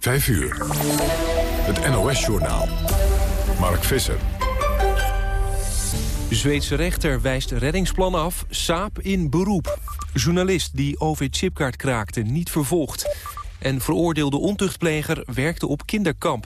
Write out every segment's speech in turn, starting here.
5 uur. Het NOS-journaal. Mark Visser. Zweedse rechter wijst reddingsplan af, saap in beroep. Journalist die OV-chipkaart kraakte, niet vervolgd. En veroordeelde ontuchtpleger werkte op kinderkamp.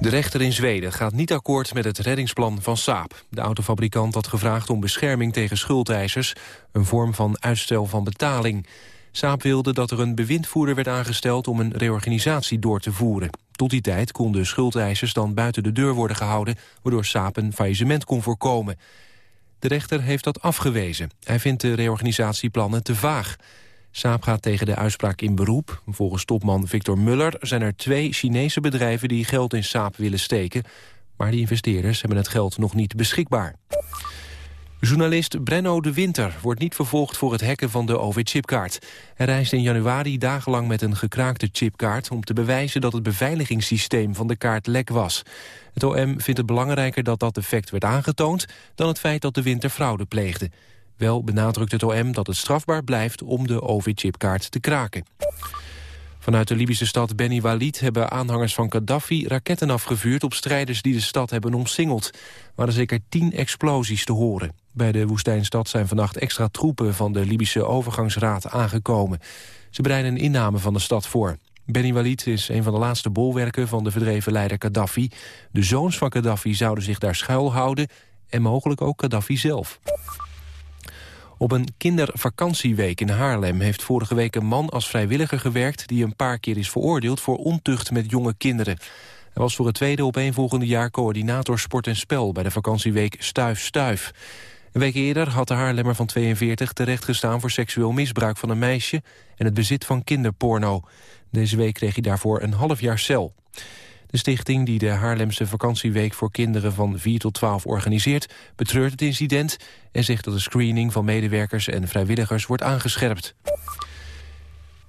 De rechter in Zweden gaat niet akkoord met het reddingsplan van Saab. De autofabrikant had gevraagd om bescherming tegen schuldeisers... een vorm van uitstel van betaling. Saab wilde dat er een bewindvoerder werd aangesteld... om een reorganisatie door te voeren. Tot die tijd konden schuldeisers dan buiten de deur worden gehouden... waardoor Saab een faillissement kon voorkomen. De rechter heeft dat afgewezen. Hij vindt de reorganisatieplannen te vaag. Saab gaat tegen de uitspraak in beroep. Volgens topman Victor Muller zijn er twee Chinese bedrijven... die geld in Saab willen steken. Maar die investeerders hebben het geld nog niet beschikbaar. Journalist Brenno de Winter wordt niet vervolgd voor het hacken van de OV-chipkaart. Hij reisde in januari dagenlang met een gekraakte chipkaart... om te bewijzen dat het beveiligingssysteem van de kaart lek was. Het OM vindt het belangrijker dat dat effect werd aangetoond... dan het feit dat de Winter fraude pleegde. Wel benadrukt het OM dat het strafbaar blijft om de OV-chipkaart te kraken. Vanuit de Libische stad Beni Walid hebben aanhangers van Gaddafi raketten afgevuurd op strijders die de stad hebben omsingeld. Er waren zeker tien explosies te horen. Bij de woestijnstad zijn vannacht extra troepen van de Libische overgangsraad aangekomen. Ze bereiden een inname van de stad voor. Beni Walid is een van de laatste bolwerken van de verdreven leider Gaddafi. De zoons van Gaddafi zouden zich daar schuilhouden en mogelijk ook Gaddafi zelf. Op een kindervakantieweek in Haarlem heeft vorige week een man als vrijwilliger gewerkt... die een paar keer is veroordeeld voor ontucht met jonge kinderen. Hij was voor het tweede opeenvolgende jaar coördinator sport en spel... bij de vakantieweek Stuif Stuif. Een week eerder had de Haarlemmer van 42 terechtgestaan... voor seksueel misbruik van een meisje en het bezit van kinderporno. Deze week kreeg hij daarvoor een half jaar cel. De stichting die de Haarlemse vakantieweek voor kinderen van 4 tot 12 organiseert... betreurt het incident en zegt dat de screening van medewerkers en vrijwilligers wordt aangescherpt.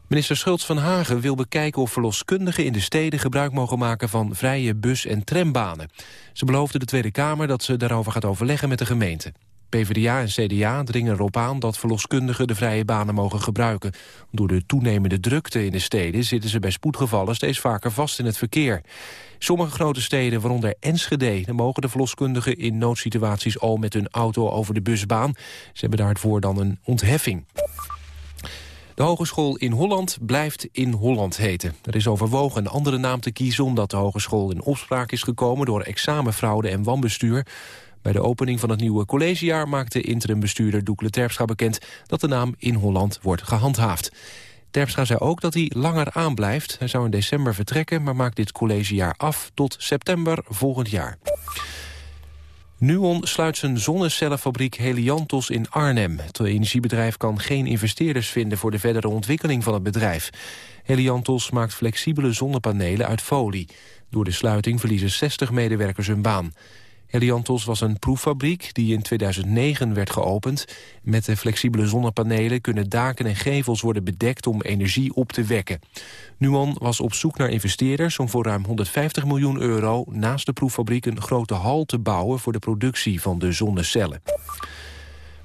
Minister Schultz van Hagen wil bekijken of verloskundigen in de steden gebruik mogen maken van vrije bus- en trambanen. Ze beloofde de Tweede Kamer dat ze daarover gaat overleggen met de gemeente. PvdA en CDA dringen erop aan dat verloskundigen de vrije banen mogen gebruiken. Door de toenemende drukte in de steden zitten ze bij spoedgevallen steeds vaker vast in het verkeer. Sommige grote steden, waaronder Enschede, mogen de verloskundigen in noodsituaties al met hun auto over de busbaan. Ze hebben daarvoor dan een ontheffing. De hogeschool in Holland blijft in Holland heten. Er is overwogen een andere naam te kiezen omdat de hogeschool in opspraak is gekomen door examenfraude en wanbestuur. Bij de opening van het nieuwe collegejaar maakte interimbestuurder Doekle Terpstra bekend dat de naam in Holland wordt gehandhaafd. Terpstra zei ook dat hij langer aanblijft. Hij zou in december vertrekken, maar maakt dit collegejaar af tot september volgend jaar. Nuon sluit zijn zonnecellenfabriek Heliantos in Arnhem. Het energiebedrijf kan geen investeerders vinden voor de verdere ontwikkeling van het bedrijf. Heliantos maakt flexibele zonnepanelen uit folie. Door de sluiting verliezen 60 medewerkers hun baan. Heliantos was een proeffabriek die in 2009 werd geopend. Met de flexibele zonnepanelen kunnen daken en gevels worden bedekt om energie op te wekken. Nuon was op zoek naar investeerders om voor ruim 150 miljoen euro naast de proeffabriek een grote hal te bouwen voor de productie van de zonnecellen.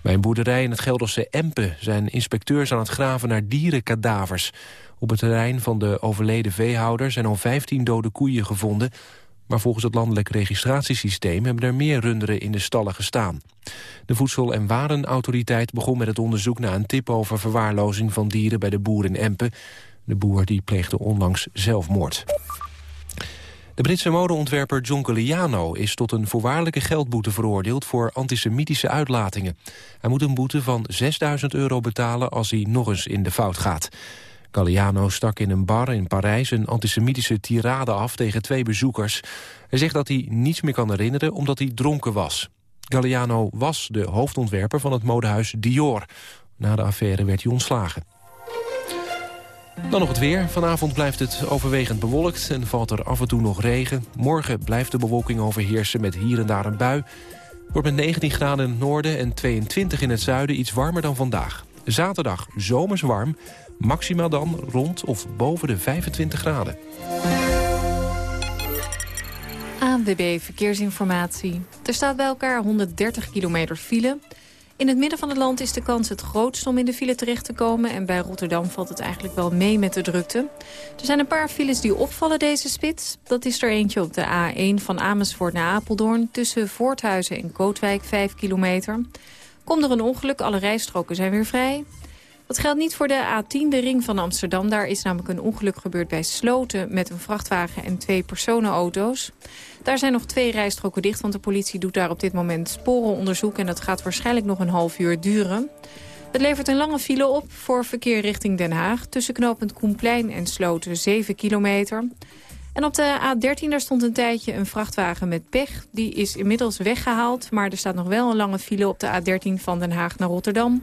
Bij een boerderij in het Gelderse Empen zijn inspecteurs aan het graven naar dierenkadavers. Op het terrein van de overleden veehouder zijn al 15 dode koeien gevonden maar volgens het landelijk registratiesysteem hebben er meer runderen in de stallen gestaan. De Voedsel- en Warenautoriteit begon met het onderzoek naar een tip over verwaarlozing van dieren bij de boer in Empen. De boer die pleegde onlangs zelfmoord. De Britse modeontwerper John Galliano is tot een voorwaardelijke geldboete veroordeeld voor antisemitische uitlatingen. Hij moet een boete van 6000 euro betalen als hij nog eens in de fout gaat. Galliano stak in een bar in Parijs een antisemitische tirade af tegen twee bezoekers. Hij zegt dat hij niets meer kan herinneren omdat hij dronken was. Galliano was de hoofdontwerper van het modehuis Dior. Na de affaire werd hij ontslagen. Dan nog het weer. Vanavond blijft het overwegend bewolkt en valt er af en toe nog regen. Morgen blijft de bewolking overheersen met hier en daar een bui. Wordt met 19 graden in het noorden en 22 in het zuiden iets warmer dan vandaag. Zaterdag zomers warm Maximaal dan rond of boven de 25 graden. ANWB Verkeersinformatie. Er staat bij elkaar 130 kilometer file. In het midden van het land is de kans het grootst om in de file terecht te komen. En bij Rotterdam valt het eigenlijk wel mee met de drukte. Er zijn een paar files die opvallen deze spits. Dat is er eentje op de A1 van Amersfoort naar Apeldoorn... tussen Voorthuizen en Kootwijk, 5 kilometer. Komt er een ongeluk, alle rijstroken zijn weer vrij. Dat geldt niet voor de A10, de ring van Amsterdam. Daar is namelijk een ongeluk gebeurd bij Sloten... met een vrachtwagen en twee personenauto's. Daar zijn nog twee rijstroken dicht, want de politie doet daar op dit moment sporenonderzoek... en dat gaat waarschijnlijk nog een half uur duren. Het levert een lange file op voor verkeer richting Den Haag... tussen knooppunt Koenplein en Sloten 7 kilometer... En op de A13 daar stond een tijdje een vrachtwagen met pech. Die is inmiddels weggehaald, maar er staat nog wel een lange file op de A13 van Den Haag naar Rotterdam.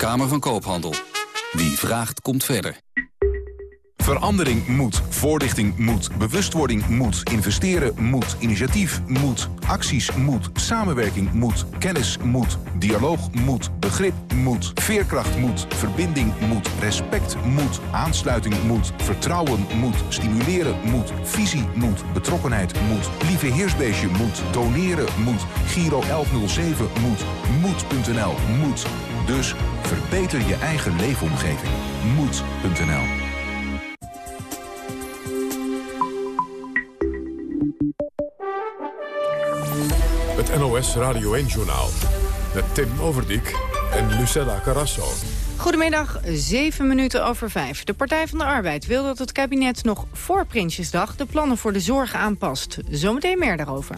Kamer van Koophandel. Wie vraagt, komt verder. Verandering moet, voorlichting moet, bewustwording moet, investeren moet, initiatief moet, acties moet, samenwerking moet, kennis moet, dialoog moet, begrip moet, veerkracht moet, verbinding moet, respect moet, aansluiting moet, vertrouwen moet, stimuleren moet, visie moet, betrokkenheid moet, lieve heersbeestje moet, doneren moet, Giro 1107 moet, moed.nl moet. Dus verbeter je eigen leefomgeving. Moed.nl Het NOS Radio 1-journaal. Met Tim Overdijk en Lucella Carrasso. Goedemiddag, zeven minuten over vijf. De Partij van de Arbeid wil dat het kabinet nog voor Prinsjesdag... de plannen voor de zorg aanpast. Zometeen meer daarover.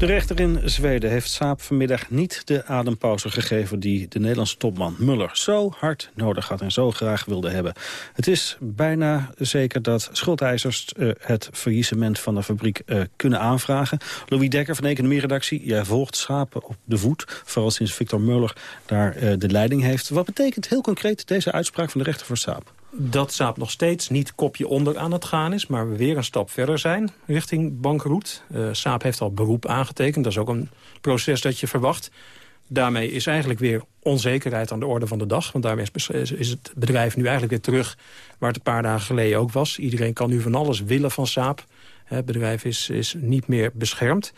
De rechter in Zweden heeft Saab vanmiddag niet de adempauze gegeven... die de Nederlandse topman Muller zo hard nodig had en zo graag wilde hebben. Het is bijna zeker dat schuldeisers uh, het faillissement van de fabriek uh, kunnen aanvragen. Louis Dekker van economieredactie, jij volgt Saab op de voet... vooral sinds Victor Muller daar uh, de leiding heeft. Wat betekent heel concreet deze uitspraak van de rechter voor Saab? Dat Saab nog steeds niet kopje onder aan het gaan is... maar we weer een stap verder zijn richting bankroet. Uh, Saab heeft al beroep aangetekend. Dat is ook een proces dat je verwacht. Daarmee is eigenlijk weer onzekerheid aan de orde van de dag. Want daarmee is, is het bedrijf nu eigenlijk weer terug... waar het een paar dagen geleden ook was. Iedereen kan nu van alles willen van Saab. Het bedrijf is, is niet meer beschermd.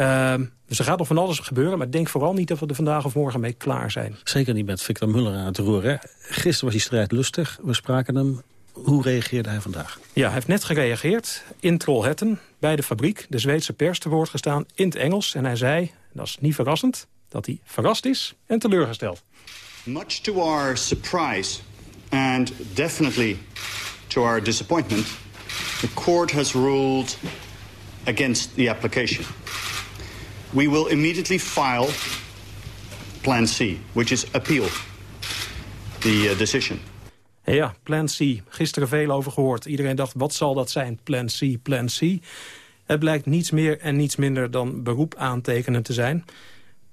Uh, dus er gaat nog van alles gebeuren, maar denk vooral niet dat we er vandaag of morgen mee klaar zijn. Zeker niet met Victor Muller aan het roer. Hè? Gisteren was die strijd lustig, we spraken hem. Hoe reageerde hij vandaag? Ja, hij heeft net gereageerd in Trollhättan bij de fabriek. De Zweedse pers te woord gestaan in het Engels. En hij zei, dat is niet verrassend, dat hij verrast is en teleurgesteld. Much to our surprise and definitely to our disappointment... the court has ruled against the application we will immediately file Plan C, which is appeal the uh, decision. Ja, Plan C. Gisteren veel over gehoord. Iedereen dacht, wat zal dat zijn? Plan C, Plan C. Het blijkt niets meer en niets minder dan beroep aantekenen te zijn.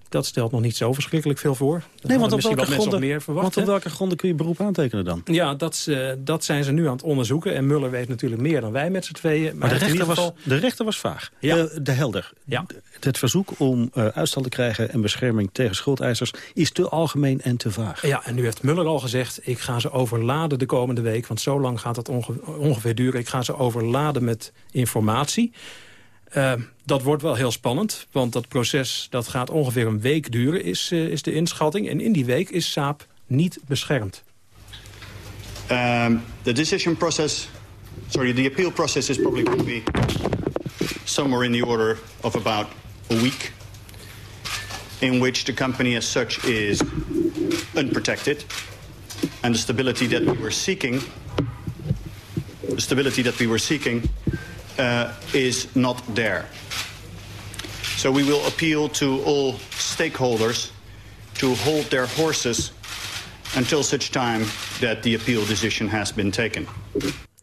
Dat stelt nog niet zo verschrikkelijk veel voor. nee, want op, welke gronden, meer verwacht, want op welke gronden kun je beroep aantekenen dan? Ja, dat, uh, dat zijn ze nu aan het onderzoeken. En Muller weet natuurlijk meer dan wij met z'n tweeën. Maar, maar de, rechter geval... was, de rechter was vaag. Ja. De, de helder. Ja. Het verzoek om uh, uitstel te krijgen en bescherming tegen schuldeisers... is te algemeen en te vaag. Ja, en nu heeft Muller al gezegd... ik ga ze overladen de komende week, want zo lang gaat het onge ongeveer duren. Ik ga ze overladen met informatie... Uh, dat wordt wel heel spannend, want dat proces dat gaat ongeveer een week duren, is, uh, is de inschatting. En in die week is Saab niet beschermd. Um, the decision process, sorry, the appeal process is probably going to be somewhere in the order of about a week. In which the company as such is unprotected. And the stability that we were seeking, the stability that we were seeking uh, is not there. So we will appeal to all stakeholders to hold their horses until such time that the appeal decision has been taken.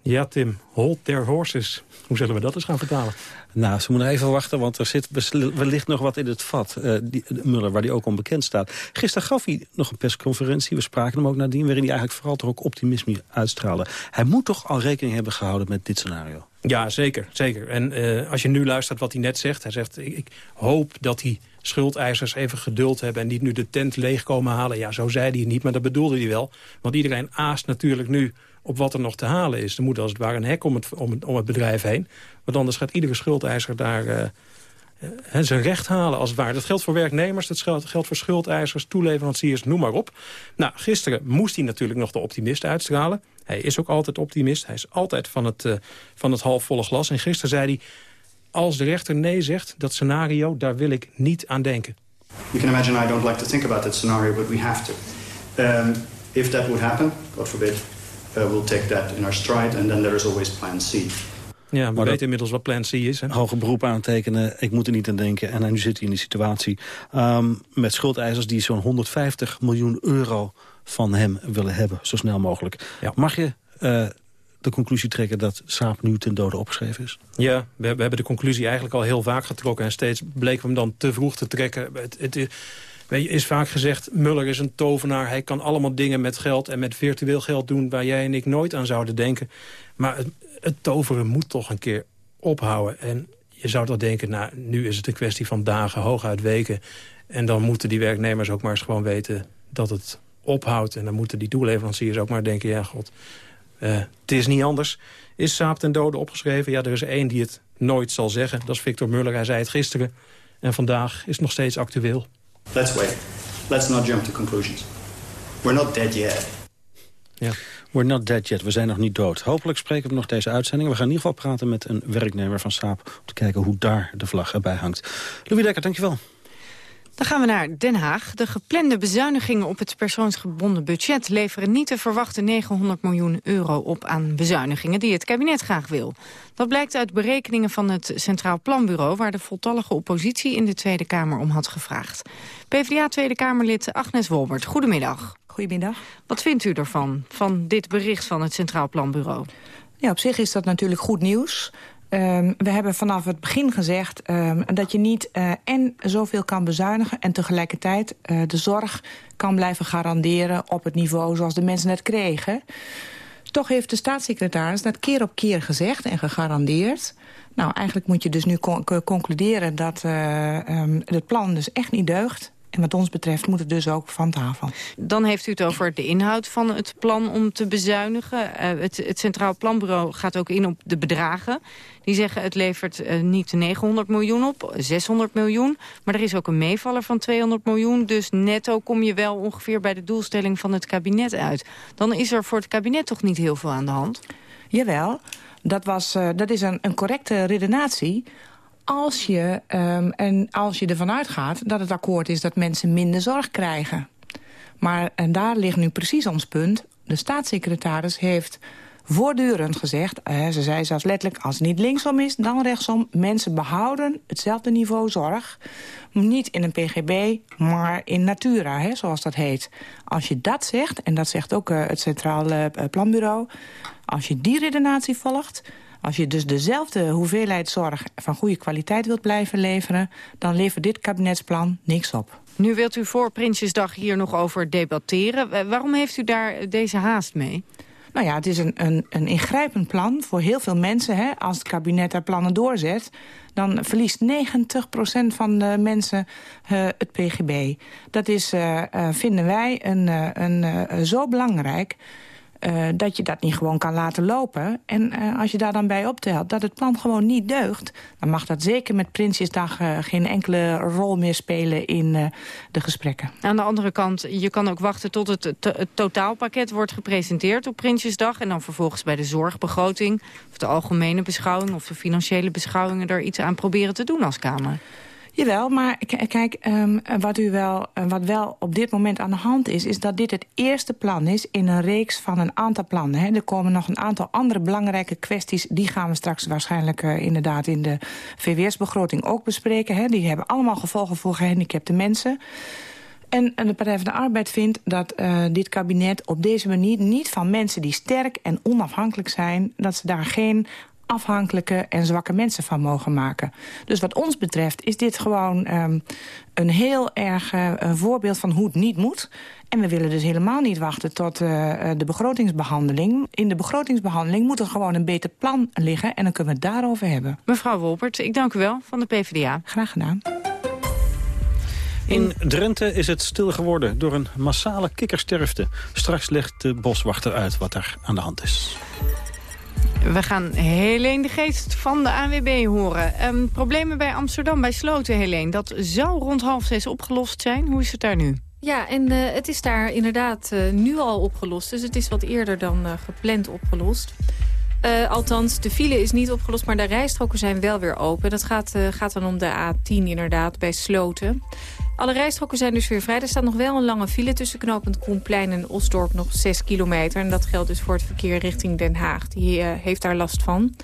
Ja, Tim, hold their horses. Hoe zullen we dat eens gaan vertalen? Nou, ze moeten even wachten, want er zit wellicht nog wat in het vat. Uh, die, Muller, waar die ook onbekend staat. Gisteren gaf hij nog een persconferentie. We spraken hem ook nadien, waarin hij eigenlijk vooral toch ook optimisme uitstraalde. Hij moet toch al rekening hebben gehouden met dit scenario? Ja, zeker. zeker. En uh, als je nu luistert wat hij net zegt. Hij zegt, ik, ik hoop dat die schuldeisers even geduld hebben... en niet nu de tent leeg komen halen. Ja, zo zei hij niet, maar dat bedoelde hij wel. Want iedereen aast natuurlijk nu op wat er nog te halen is. Er moet als het ware een hek om het, om het, om het bedrijf heen. Want anders gaat iedere schuldeiser daar uh, zijn recht halen als het ware. Dat geldt voor werknemers, dat geldt voor schuldeisers, toeleveranciers, noem maar op. Nou, gisteren moest hij natuurlijk nog de optimist uitstralen. Hij is ook altijd optimist. Hij is altijd van het, uh, van het halfvolle glas. En gisteren zei hij, als de rechter nee zegt, dat scenario, daar wil ik niet aan denken. You can imagine I don't like to think about that scenario, but we have to. Um, if that would happen, God forbid, we'll take that in our stride. And then there is always plan C. Ja, we weten inmiddels wat plan C is. Hè? Hoge beroep aantekenen, ik moet er niet aan denken. En nu zit hij in die situatie um, met schuldeisers die zo'n 150 miljoen euro van hem willen hebben. Zo snel mogelijk. Ja. Mag je uh, de conclusie trekken dat Saab nu ten dode opgeschreven is? Ja, we, we, hebben de conclusie eigenlijk al heel vaak getrokken. En steeds bleken we hem dan te vroeg te trekken. Het, het, is vaak gezegd, Muller is een tovenaar. Hij kan allemaal dingen met geld en met virtueel geld doen... waar jij en ik nooit aan zouden denken. Maar het, het toveren moet toch een keer ophouden. En je zou toch denken, nou, nu is het een kwestie van dagen, hooguit weken. En dan moeten die werknemers ook maar eens gewoon weten dat het ophoudt. En dan moeten die toeleveranciers ook maar denken, ja god, uh, het is niet anders. Is Saap ten dode opgeschreven? Ja, er is één die het nooit zal zeggen. Dat is Victor Muller. Hij zei het gisteren. En vandaag is het nog steeds actueel. Let's wait. Let's not jump to conclusions. We're not dead yet. Ja. We're not dead yet. We zijn nog niet dood. Hopelijk spreken we nog deze uitzending. We gaan in ieder geval praten met een werknemer van Saab... om te kijken hoe daar de vlag erbij hangt. Louis Dekker, dankjewel. Dan gaan we naar Den Haag. De geplande bezuinigingen op het persoonsgebonden budget... leveren niet de verwachte 900 miljoen euro op aan bezuinigingen... die het kabinet graag wil. Dat blijkt uit berekeningen van het Centraal Planbureau... waar de voltallige oppositie in de Tweede Kamer om had gevraagd. PvdA Tweede Kamerlid Agnes Wolbert, goedemiddag. Goedemiddag. Wat vindt u ervan, van dit bericht van het Centraal Planbureau? Ja, op zich is dat natuurlijk goed nieuws. Um, we hebben vanaf het begin gezegd um, dat je niet uh, en zoveel kan bezuinigen... en tegelijkertijd uh, de zorg kan blijven garanderen op het niveau zoals de mensen het kregen. Toch heeft de staatssecretaris dat keer op keer gezegd en gegarandeerd. Nou, eigenlijk moet je dus nu con concluderen dat uh, um, het plan dus echt niet deugt. En wat ons betreft moet het dus ook van tafel. Dan heeft u het over de inhoud van het plan om te bezuinigen. Uh, het, het, Centraal Planbureau gaat ook in op de bedragen. Die zeggen het levert uh, niet 900 miljoen op, 600 miljoen. Maar er is ook een meevaller van 200 miljoen. Dus netto kom je wel ongeveer bij de doelstelling van het kabinet uit. Dan is er voor het kabinet toch niet heel veel aan de hand? Jawel, dat, was, uh, dat is een, een correcte redenatie als je, um, en als je ervan uitgaat dat het akkoord is dat mensen minder zorg krijgen. Maar en daar ligt nu precies ons punt. De staatssecretaris heeft voortdurend gezegd... Eh, ze zei zelfs letterlijk, als het niet linksom is, dan rechtsom... mensen behouden hetzelfde niveau zorg. Niet in een pgb, maar in natura, hè, zoals dat heet. Als je dat zegt, en dat zegt ook uh, het Centraal uh, Planbureau... als je die redenatie volgt als je dus dezelfde hoeveelheid zorg van goede kwaliteit wilt blijven leveren... dan levert dit kabinetsplan niks op. Nu wilt u voor Prinsjesdag hier nog over debatteren. Waarom heeft u daar deze haast mee? Nou ja, het is een, een, een ingrijpend plan voor heel veel mensen. Hè. Als het kabinet daar plannen doorzet, dan verliest 90% van de mensen uh, het PGB. Dat is, uh, uh, vinden wij, een, een, zo belangrijk uh, dat je dat niet gewoon kan laten lopen. En uh, als je daar dan bij optelt dat het plan gewoon niet deugt... dan mag dat zeker met Prinsjesdag uh, geen enkele rol meer spelen in de gesprekken. Aan de andere kant, je kan ook wachten tot het, het totaalpakket wordt gepresenteerd op Prinsjesdag... en dan vervolgens bij de zorgbegroting, of de algemene beschouwing... of de financiële beschouwingen er iets aan proberen te doen als Kamer. Jawel, maar kijk, um, wat, u wel, uh, wat wel op dit moment aan de hand is... is dat dit het eerste plan is in een reeks van een aantal plannen. Hè. Er komen nog een aantal andere belangrijke kwesties... die gaan we straks waarschijnlijk uh, inderdaad in de VWS-begroting ook bespreken. Hè. Die hebben allemaal gevolgen voor gehandicapte mensen... En, de Partij van de Arbeid vindt dat uh, dit kabinet op deze manier... niet van mensen die sterk en onafhankelijk zijn... dat ze daar geen afhankelijke en zwakke mensen van mogen maken. Dus wat ons betreft is dit gewoon um, een heel erg uh, een voorbeeld van hoe het niet moet. En we willen dus helemaal niet wachten tot uh, de begrotingsbehandeling. In de begrotingsbehandeling moet er gewoon een beter plan liggen... en dan kunnen we het daarover hebben. Mevrouw Wolpert, ik dank u wel van de PvdA. Graag gedaan. In Drenthe is het stil geworden door een massale kikkersterfte. Straks legt de boswachter uit wat er aan de hand is. We gaan Helene de Geest van de AWB horen. Um, problemen bij Amsterdam, bij Sloten, Helene. Dat zou rond half zes opgelost zijn. Hoe is het daar nu? Ja, en uh, het is daar inderdaad uh, nu al opgelost. Dus het is wat eerder dan uh, gepland opgelost. althans, de file is niet opgelost, maar de rijstroken zijn wel weer open. Dat gaat, gaat dan om de A10 inderdaad, bij Sloten. Alle rijstroken zijn dus weer vrij. Er staat nog wel een lange file tussen knooppunt Koenplein en Osdorp, nog 6 kilometer. En dat geldt dus voor het verkeer richting Den Haag. Die uh, heeft daar last van.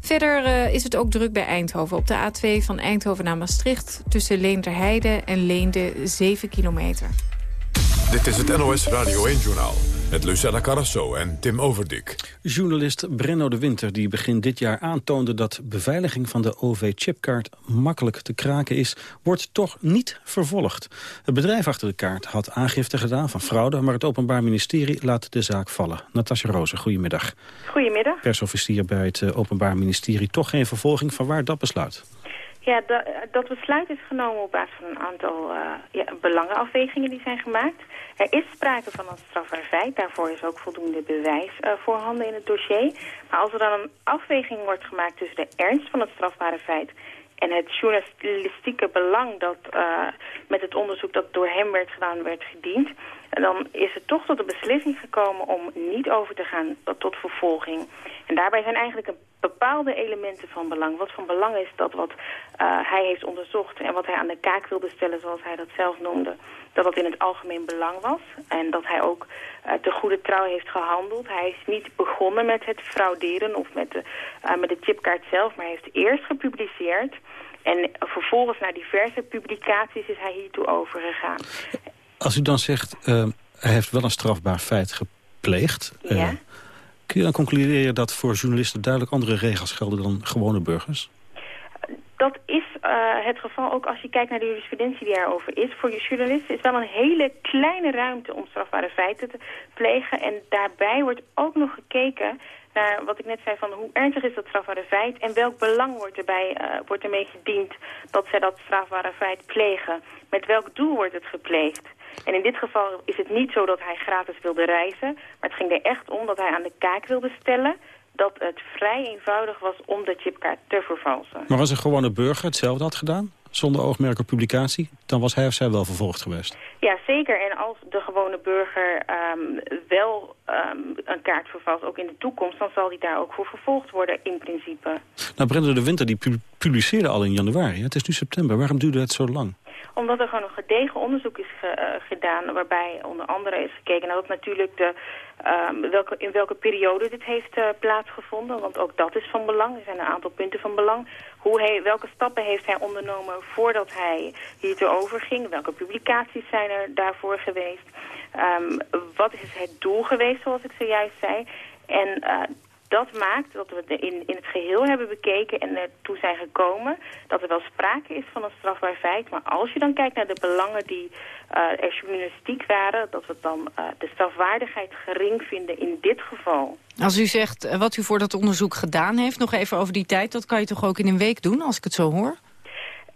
Verder uh, is het ook druk bij Eindhoven. Op de A2 van Eindhoven naar Maastricht tussen Leenderheide en Leende 7 kilometer. Dit is het NOS Radio 1-journaal met Lucella Carrasso en Tim Overdik. Journalist Brenno de Winter die begin dit jaar aantoonde... dat beveiliging van de OV-chipkaart makkelijk te kraken is... wordt toch niet vervolgd. Het bedrijf achter de kaart had aangifte gedaan van fraude... maar het Openbaar Ministerie laat de zaak vallen. Natasja Rozen, goedemiddag. Goedemiddag. Persofficier bij het eh, Openbaar Ministerie. Toch geen vervolging van waar dat besluit? Ja, dat, besluit is genomen op basis van een aantal uh, ja, belangenafwegingen die zijn gemaakt. Er is sprake van een strafbaar feit. Daarvoor is ook voldoende bewijs uh, voorhanden in het dossier. Maar als er dan een afweging wordt gemaakt tussen de ernst van het strafbare feit en het journalistieke belang dat uh, met het onderzoek dat door hem werd gedaan werd gediend... En dan is het toch tot de beslissing gekomen om niet over te gaan tot vervolging. En daarbij zijn eigenlijk een bepaalde elementen van belang. Wat van belang is dat wat uh, hij heeft onderzocht en wat hij aan de kaak wilde stellen, zoals hij dat zelf noemde, dat dat in het algemeen belang was. En dat hij ook uh, te goede trouw heeft gehandeld. Hij is niet begonnen met het frauderen of met de, uh, met de chipkaart zelf, maar hij heeft eerst gepubliceerd. En vervolgens naar diverse publicaties is hij hiertoe overgegaan. Als u dan zegt, uh, hij heeft wel een strafbaar feit gepleegd... Ja. kun je dan concluderen dat voor journalisten duidelijk andere regels gelden dan gewone burgers? Dat is uh, het geval ook als je kijkt naar de jurisprudentie die erover is. Voor je journalisten is wel een hele kleine ruimte om strafbare feiten te plegen. En daarbij wordt ook nog gekeken naar wat ik net zei van hoe ernstig is dat strafbare feit... en welk belang wordt, erbij, uh, wordt ermee gediend dat zij dat strafbare feit plegen. Met welk doel wordt het gepleegd? En in dit geval is het niet zo dat hij gratis wilde reizen... maar het ging er echt om dat hij aan de kaak wilde stellen dat het vrij eenvoudig was om de chipkaart te vervalsen. Maar als een gewone burger hetzelfde had gedaan? Zonder oogmerk op publicatie? Dan was hij of zij wel vervolgd geweest? Ja, zeker. En als de gewone burger um, wel um, een kaart vervalt, ook in de toekomst... dan zal hij daar ook voor vervolgd worden, in principe. Nou, Brenda de Winter die publiceerde al in januari. Het is nu september. Waarom duurde het zo lang? Omdat er gewoon een gedegen onderzoek is ge, uh, gedaan... waarbij onder andere is gekeken naar dat natuurlijk de, um, welke, in welke periode dit heeft uh, plaatsgevonden. Want ook dat is van belang. Er zijn een aantal punten van belang. Hoe hij, welke stappen heeft hij ondernomen voordat hij hier te overging? Welke publicaties zijn er daarvoor geweest? Um, wat is het doel geweest, zoals ik zojuist zei? En uh, dat maakt dat we in, in het geheel hebben bekeken en ertoe zijn gekomen dat er wel sprake is van een strafbaar feit. Maar als je dan kijkt naar de belangen die uh, er waren, dat we dan uh, de strafwaardigheid gering vinden in dit geval. Als u zegt uh, wat u voor dat onderzoek gedaan heeft, nog even over die tijd, dat kan je toch ook in een week doen, als ik het zo hoor?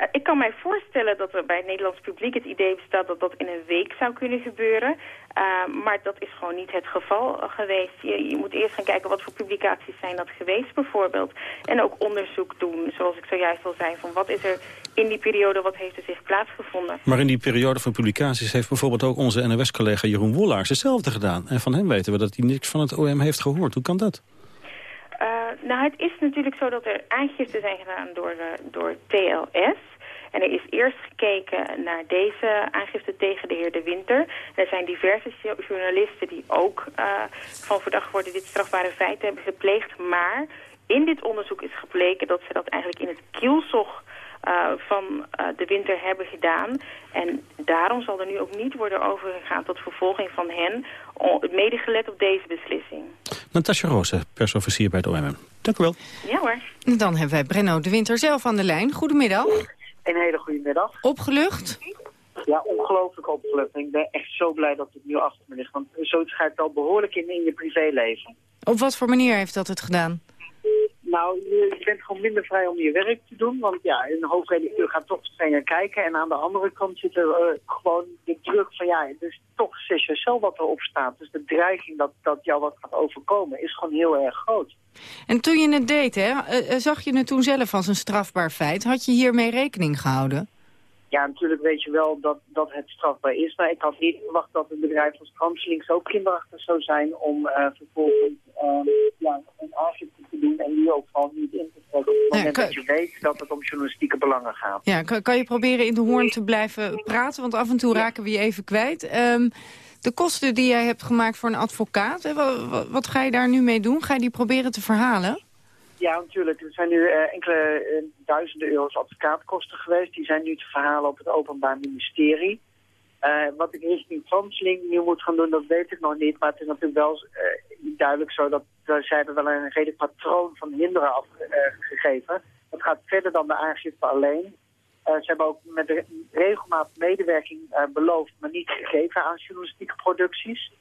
Uh, ik kan mij voorstellen dat er bij het Nederlands publiek het idee bestaat dat dat in een week zou kunnen gebeuren. Uh, maar dat is gewoon niet het geval uh, geweest. Je, je, moet eerst gaan kijken wat voor publicaties zijn dat geweest bijvoorbeeld. En ook onderzoek doen, zoals ik zojuist al zei, van wat is er in die periode, wat heeft er zich plaatsgevonden. Maar in die periode van publicaties heeft bijvoorbeeld ook onze NOS-collega Jeroen Wollaars hetzelfde gedaan. En van hem weten we dat hij niks van het OM heeft gehoord. Hoe kan dat? Uh, nou, het is natuurlijk zo dat er aangiften zijn gedaan door, door TLS. En er is eerst gekeken naar deze aangifte tegen de heer De Winter. Er zijn diverse journalisten die ook uh, van verdacht worden dit strafbare feit hebben gepleegd. Maar in dit onderzoek is gebleken dat ze dat eigenlijk in het kielzog van de winter hebben gedaan. En daarom zal er nu ook niet worden overgegaan tot vervolging van hen, medegelet op deze beslissing. Natasja Roose, persofficier bij het OMM. Dank u wel. Ja hoor. Dan hebben wij Brenno de Winter zelf aan de lijn. Goedemiddag. Een hele goede middag. Opgelucht? Ja, ongelooflijk opgelucht. Ik ben echt zo blij dat het nu achter me ligt. Want zoiets gaat al behoorlijk in, in je privéleven. Op wat voor manier heeft dat het gedaan? Nou, je, bent gewoon minder vrij om je werk te doen. Want ja, een hoofdredacteur gaat toch strenger kijken. En aan de andere kant zit er uh, gewoon de druk van ja, dus toch zelf wat erop staat. Dus de dreiging dat, dat jou wat gaat overkomen is gewoon heel erg groot. En toen je het deed, hè, uh, zag je het toen zelf als een strafbaar feit? Had je hiermee rekening gehouden? Ja, natuurlijk weet je wel dat, dat het strafbaar is. Maar ik had niet verwacht dat een bedrijf als Tramslink zo kinderachtig zou zijn... om uh, vervolgens uh, ja, een aangifte te doen en die ook gewoon niet in te trekken. Op het moment dat je weet dat het om journalistieke belangen gaat. Ja, kan, kan je proberen in de hoorn te blijven praten? Want af en toe raken we je even kwijt. Um, de kosten die jij hebt gemaakt voor een advocaat, wat, wat ga je daar nu mee doen? Ga je die proberen te verhalen? Ja, natuurlijk. Er zijn nu uh, enkele uh, duizenden euro's advocaatkosten geweest. Die zijn nu te verhalen op het Openbaar Ministerie. Uh, wat ik richting Fransling nu moet gaan doen, dat weet ik nog niet. Maar het is natuurlijk wel duidelijk zo dat zij hebben wel een redelijk patroon van hinderen afgegeven. dat gaat verder dan de aangifte alleen. ze hebben ook met regelmaat medewerking beloofd, maar niet gegeven aan journalistieke producties.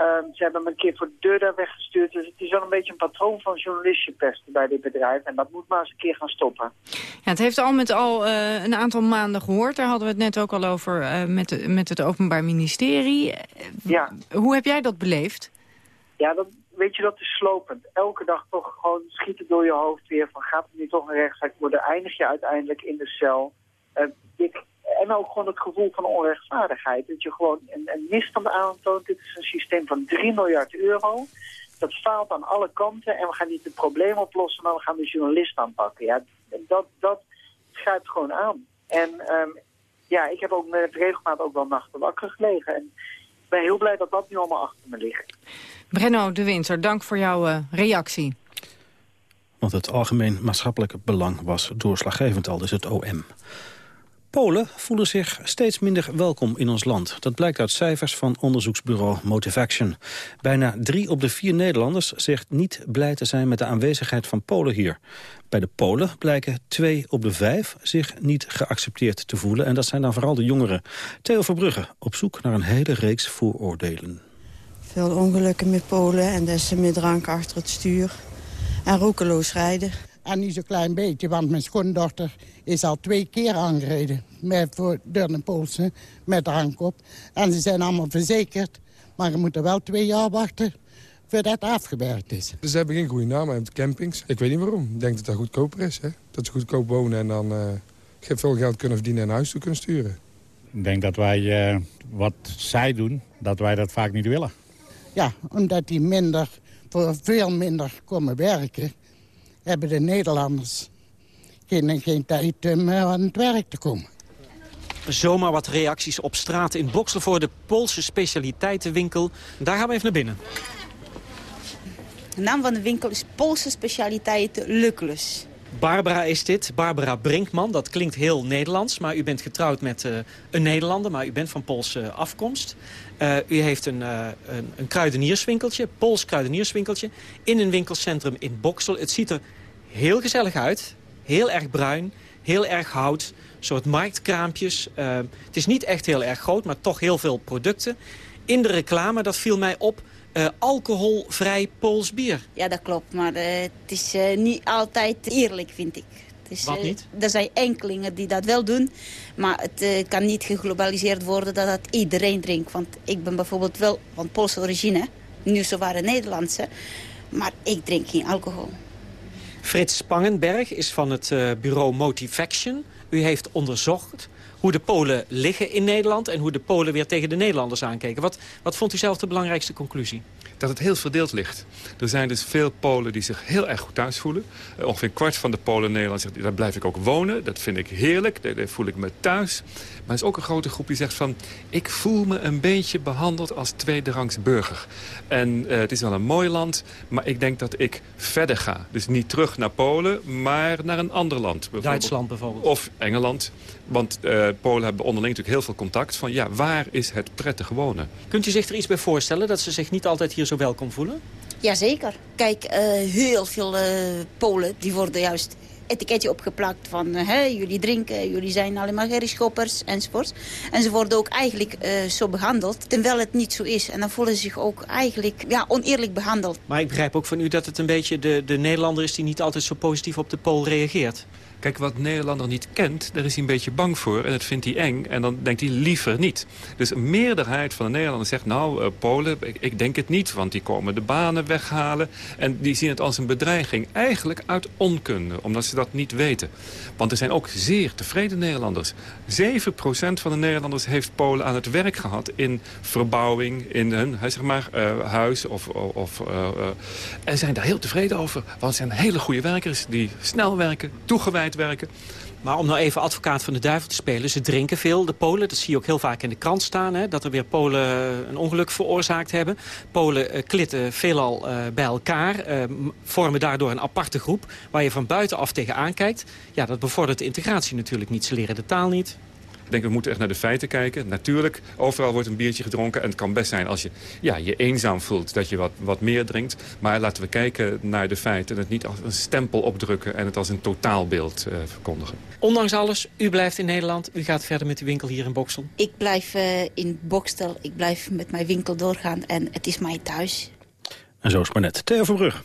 Um, ze hebben me een keer voor de deur daar weggestuurd. Dus het is wel een beetje een patroon van journalistenpesten bij dit bedrijf. En dat moet maar eens een keer gaan stoppen. Ja, het heeft al met al uh, een aantal maanden gehoord. Daar hadden we het net ook al over uh, met, met het Openbaar Ministerie. Ja. Hoe heb jij dat beleefd? Ja, dat, weet je, dat is slopend. Elke dag toch gewoon schieten door je hoofd weer van gaat het nu toch een rechtszaak worden? Eindig je uiteindelijk in de cel? Uh, dit en ook gewoon het gevoel van onrechtvaardigheid. Dat je gewoon een, een misstand aantoont. Dit is een systeem van 3 miljard euro. Dat faalt aan alle kanten. En we gaan niet het probleem oplossen, maar we gaan de journalist aanpakken. Ja, dat, dat grijpt gewoon aan. En um, ja, ik heb ook met regelmaat ook wel nachten wakker gelegen. En ik ben heel blij dat dat nu allemaal achter me ligt. Brenno de Winter, dank voor jouw uh, reactie. Want het algemeen maatschappelijk belang was doorslaggevend, al dus het OM. Polen voelen zich steeds minder welkom in ons land. Dat blijkt uit cijfers van onderzoeksbureau Motivaction. Bijna drie op de vier Nederlanders zegt niet blij te zijn met de aanwezigheid van Polen hier. Bij de Polen blijken twee op de vijf zich niet geaccepteerd te voelen. En dat zijn dan vooral de jongeren. Theo Verbrugge op zoek naar een hele reeks vooroordelen. Veel ongelukken met Polen en dus met drank achter het stuur. En roekeloos rijden. En niet zo'n klein beetje, want mijn schoondochter is al twee keer aangereden. Met, voor, door een Poolse met drank op. En ze zijn allemaal verzekerd. Maar je moet er wel twee jaar wachten voordat het afgewerkt is. Ze hebben geen goede naam aan campings. Ik weet niet waarom. Ik denk dat dat goedkoper is. Hè? Dat ze goedkoop wonen en dan uh, veel geld kunnen verdienen en naar huis toe kunnen sturen. Ik denk dat wij uh, wat zij doen, dat wij dat vaak niet willen. Ja, omdat die minder, voor veel minder komen werken hebben de Nederlanders geen, geen tijd om uh, aan het werk te komen. Zomaar wat reacties op straat in Boksel voor de Poolse specialiteitenwinkel. Daar gaan we even naar binnen. De naam van de winkel is Poolse specialiteiten Luklus. Barbara is dit, Barbara Brinkman. Dat klinkt heel Nederlands, maar u bent getrouwd met uh, een Nederlander... maar u bent van Poolse afkomst. Uh, u heeft een, uh, een, een, kruidenierswinkeltje, Pools kruidenierswinkeltje... in een winkelcentrum in Boksel. Het ziet er heel gezellig uit, heel erg bruin, heel erg hout... soort marktkraampjes. het is niet echt heel erg groot, maar toch heel veel producten. In de reclame, dat viel mij op alcoholvrij Pools bier. Ja, dat klopt. Maar het is niet altijd eerlijk, vind ik. Is, Wat niet? er zijn enkelingen die dat wel doen. Maar het kan niet geglobaliseerd worden dat dat iedereen drinkt. Want ik ben bijvoorbeeld wel van Poolse origine. Nu zo waren Nederlandse. Maar ik drink geen alcohol. Frits Spangenberg is van het bureau Motivaction. U heeft onderzocht hoe de Polen liggen in Nederland... en hoe de Polen weer tegen de Nederlanders aankeken. Wat, wat vond u zelf de belangrijkste conclusie? Dat het heel verdeeld ligt. Er zijn dus veel Polen die zich heel erg goed thuis voelen. Uh, ongeveer een kwart van de Polen in Nederland zegt, daar blijf ik ook wonen. Dat vind ik heerlijk, daar, daar, voel ik me thuis. Maar er is ook een grote groep die zegt van... ik voel me een beetje behandeld als tweederangs burger. En uh, het is wel een mooi land, maar ik denk dat ik verder ga. Dus niet terug naar Polen, maar naar een ander land. Duitsland bijvoorbeeld. Of Engeland. Want uh, Polen hebben onderling natuurlijk heel veel contact. Van ja, waar is het prettig wonen? Kunt u zich er iets bij voorstellen dat ze zich niet altijd hier zo welkom voelen? Jazeker. Kijk, uh, heel veel uh, Polen die worden juist etiketje opgeplakt van... Uh, jullie drinken, jullie zijn alleen maar herrieschoppers enzovoort. En ze worden ook eigenlijk uh, zo behandeld, terwijl het niet zo is. En dan voelen ze zich ook eigenlijk ja, oneerlijk behandeld. Maar ik begrijp ook van u dat het een beetje de, de Nederlander is... die niet altijd zo positief op de Pool reageert. Kijk, wat Nederlander niet kent, daar is hij een beetje bang voor. En dat vindt hij eng. En dan denkt hij liever niet. Dus een meerderheid van de Nederlanders zegt... nou, uh, Polen, ik, ik, denk het niet. Want die komen de banen weghalen. En die zien het als een bedreiging. Eigenlijk uit onkunde. Omdat ze dat niet weten. Want er zijn ook zeer tevreden Nederlanders. 7% van de Nederlanders heeft Polen aan het werk gehad... in verbouwing, in hun zeg maar, uh, huis. Of, of, uh, en zijn daar heel tevreden over. Want het zijn hele goede werkers die snel werken, toegewijd werken. Maar om nou even advocaat van de duivel te spelen, ze drinken veel, de Polen. Dat zie je ook heel vaak in de krant staan, hè, dat er weer Polen een ongeluk veroorzaakt hebben. Polen uh, klitten veelal uh, bij elkaar, vormen daardoor een aparte groep... waar je van buitenaf tegenaan kijkt. Ja, dat bevordert de integratie natuurlijk niet. Ze leren de taal niet. Ik denk, we moeten echt naar de feiten kijken. Natuurlijk, overal wordt een biertje gedronken. En het kan best zijn als je ja, je eenzaam voelt dat je wat, wat meer drinkt. Maar laten we kijken naar de feiten. En het niet als een stempel opdrukken en het als een totaalbeeld uh, verkondigen. Ondanks alles, u blijft in Nederland. U gaat verder met uw winkel hier in Bokstel. Ik blijf uh, in Bokstel. Ik blijf met mijn winkel doorgaan. En het is mij thuis. En zo is maar net. Theo Verbrug.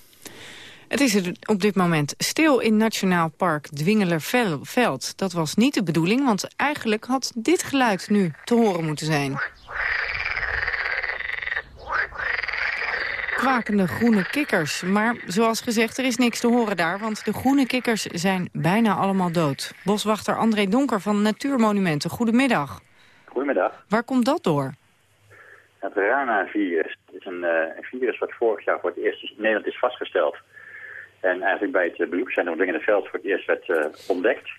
Het is er op dit moment stil in Nationaal Park Dwingelerveld. Dat was niet de bedoeling, want eigenlijk had dit geluid nu te horen moeten zijn. Kwakende groene kikkers. Maar zoals gezegd, er is niks te horen daar, want de groene kikkers zijn bijna allemaal dood. Boswachter André Donker van Natuurmonumenten, goedemiddag. Goedemiddag. Waar komt dat door? Het Rana-virus is een, uh, een virus wat vorig jaar voor het eerst in Nederland is vastgesteld. En eigenlijk bij het beroep zijn op Dwingende Veld voor het eerst werd uh, ontdekt.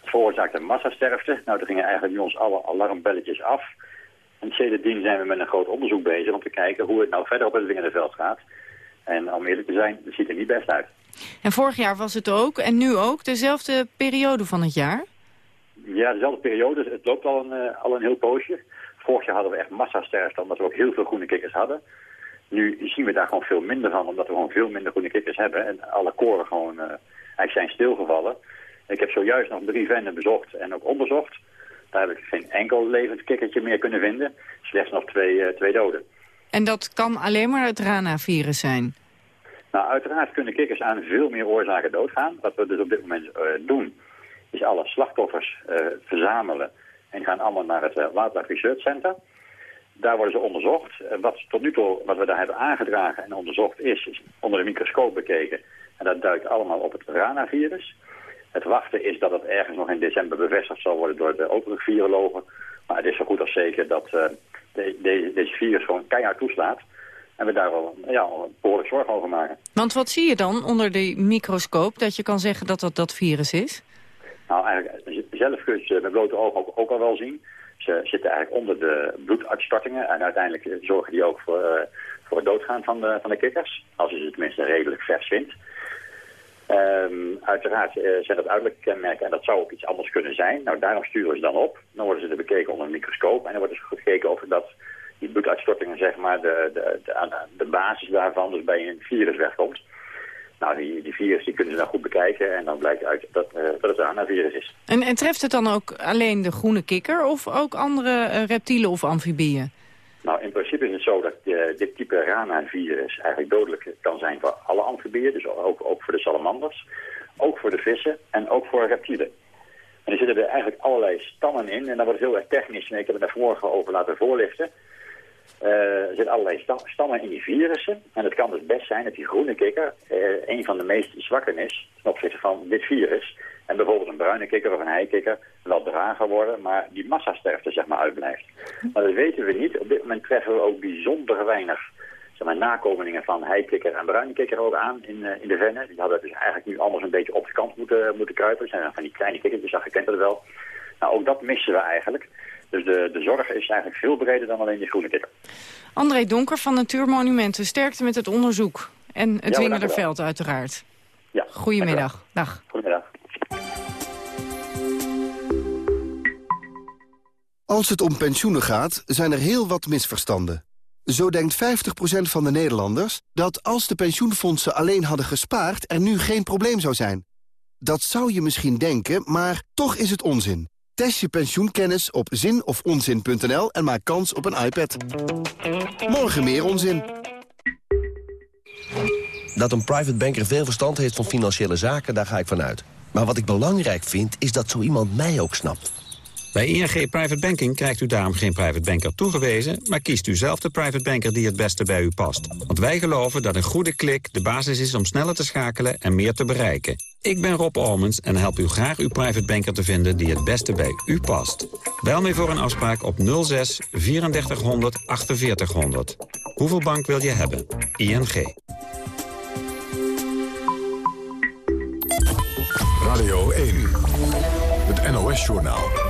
Het veroorzaakte massasterfte. Nou, er gingen eigenlijk bij ons alle alarmbelletjes af. En sindsdien zijn we met een groot onderzoek bezig om te kijken hoe het nou verder op het Dwingende Veld gaat. En om eerlijk te zijn, het ziet er niet best uit. En vorig jaar was het ook, en nu ook, dezelfde periode van het jaar? Ja, dezelfde periode. Het loopt al een, uh, al een heel poosje. Vorig jaar hadden we echt massasterfte, omdat we ook heel veel groene kikkers hadden. Nu zien we daar gewoon veel minder van, omdat we gewoon veel minder groene kikkers hebben. En alle koren gewoon uh, eigenlijk zijn stilgevallen. Ik heb zojuist nog drie vennen bezocht en ook onderzocht. Daar heb ik geen enkel levend kikkertje meer kunnen vinden. Slechts nog twee, uh, twee doden. En dat kan alleen maar het Rana-virus zijn? Nou, uiteraard kunnen kikkers aan veel meer oorzaken doodgaan. Wat we dus op dit moment uh, doen, is alle slachtoffers verzamelen. En gaan allemaal naar het Wildlife Research Center. Daar worden ze onderzocht. Wat tot nu toe, wat we daar hebben aangedragen en onderzocht is, is onder de microscoop bekeken. En dat duidt allemaal op het Rana-virus. Het wachten is dat het ergens nog in december bevestigd zal worden door de overige virologen. Maar het is zo goed als zeker dat uh, de, de, deze virus gewoon keihard toeslaat. En we daar wel ja, behoorlijk zorgen over maken. Want wat zie je dan onder de microscoop dat je kan zeggen dat dat dat virus is? Nou, eigenlijk zelf kun je met blote ogen ook, al wel zien. Ze zitten eigenlijk onder de bloeduitstortingen en uiteindelijk zorgen die ook voor, uh, voor het doodgaan van de, van de kikkers. Als je ze tenminste redelijk vers vindt. Um, uiteraard zijn dat uiterlijke kenmerken en dat zou ook iets anders kunnen zijn. Nou, daarom sturen ze dan op. Dan worden ze bekeken onder een microscoop en dan wordt dus gekeken of dat die bloeduitstortingen, zeg maar, de, de, de, de basis daarvan dus bij een virus wegkomt. Nou, die, die virus die kunnen ze dan goed bekijken en dan blijkt uit dat, uh, dat het een ANA-virus is. En, en treft het dan ook alleen de groene kikker of ook andere uh, reptielen of amfibieën? Nou, in principe is het zo dat uh, dit type Rana-virus eigenlijk dodelijk kan zijn voor alle amfibieën. Dus ook, ook voor de salamanders, ook voor de vissen en ook voor reptielen. En er zitten er eigenlijk allerlei stammen in en dan wordt het heel erg technisch. En ik heb het daar vorige over laten voorlichten. Er zitten allerlei stammen in die virussen. En het kan dus best zijn dat die groene kikker een van de meest zwakken is ten opzichte van dit virus. En bijvoorbeeld een bruine kikker of een heikikker wel drager worden, maar die massasterfte zeg maar uitblijft. Maar dat weten we niet. Op dit moment treffen we ook bijzonder weinig zeg maar, nakomelingen van heikikker en bruine kikker ook aan in, in de vennen. Die hadden dus eigenlijk nu allemaal een beetje op de kant moeten, moeten kruipen. Van die kleine kikkertjes, dat je kent dat wel. Nou, ook dat missen we eigenlijk. Dus de, de zorg is eigenlijk veel breder dan alleen die groene kikker. André Donker van Natuurmonumenten, sterkte met het onderzoek. En het ja, Wingerderveld uiteraard. Ja, Goedemiddag. Dag. Goedemiddag. Als het om pensioenen gaat, zijn er heel wat misverstanden. Zo denkt 50% van de Nederlanders dat als de pensioenfondsen alleen hadden gespaard... er nu geen probleem zou zijn. Dat zou je misschien denken, maar toch is het onzin. Test je pensioenkennis op zinofonzin.nl en maak kans op een iPad. Morgen meer onzin. Dat een private banker veel verstand heeft van financiële zaken, daar ga ik vanuit. Maar wat ik belangrijk vind, is dat zo iemand mij ook snapt. Bij ING Private Banking krijgt u daarom geen private banker toegewezen... maar kiest u zelf de private banker die het beste bij u past. Want wij geloven dat een goede klik de basis is om sneller te schakelen en meer te bereiken. Ik ben Rob Almens en help u graag uw private banker te vinden die het beste bij u past. Bel mij voor een afspraak op 06 3400 4800. Hoeveel bank wil je hebben? ING. Radio 1, het NOS-journaal.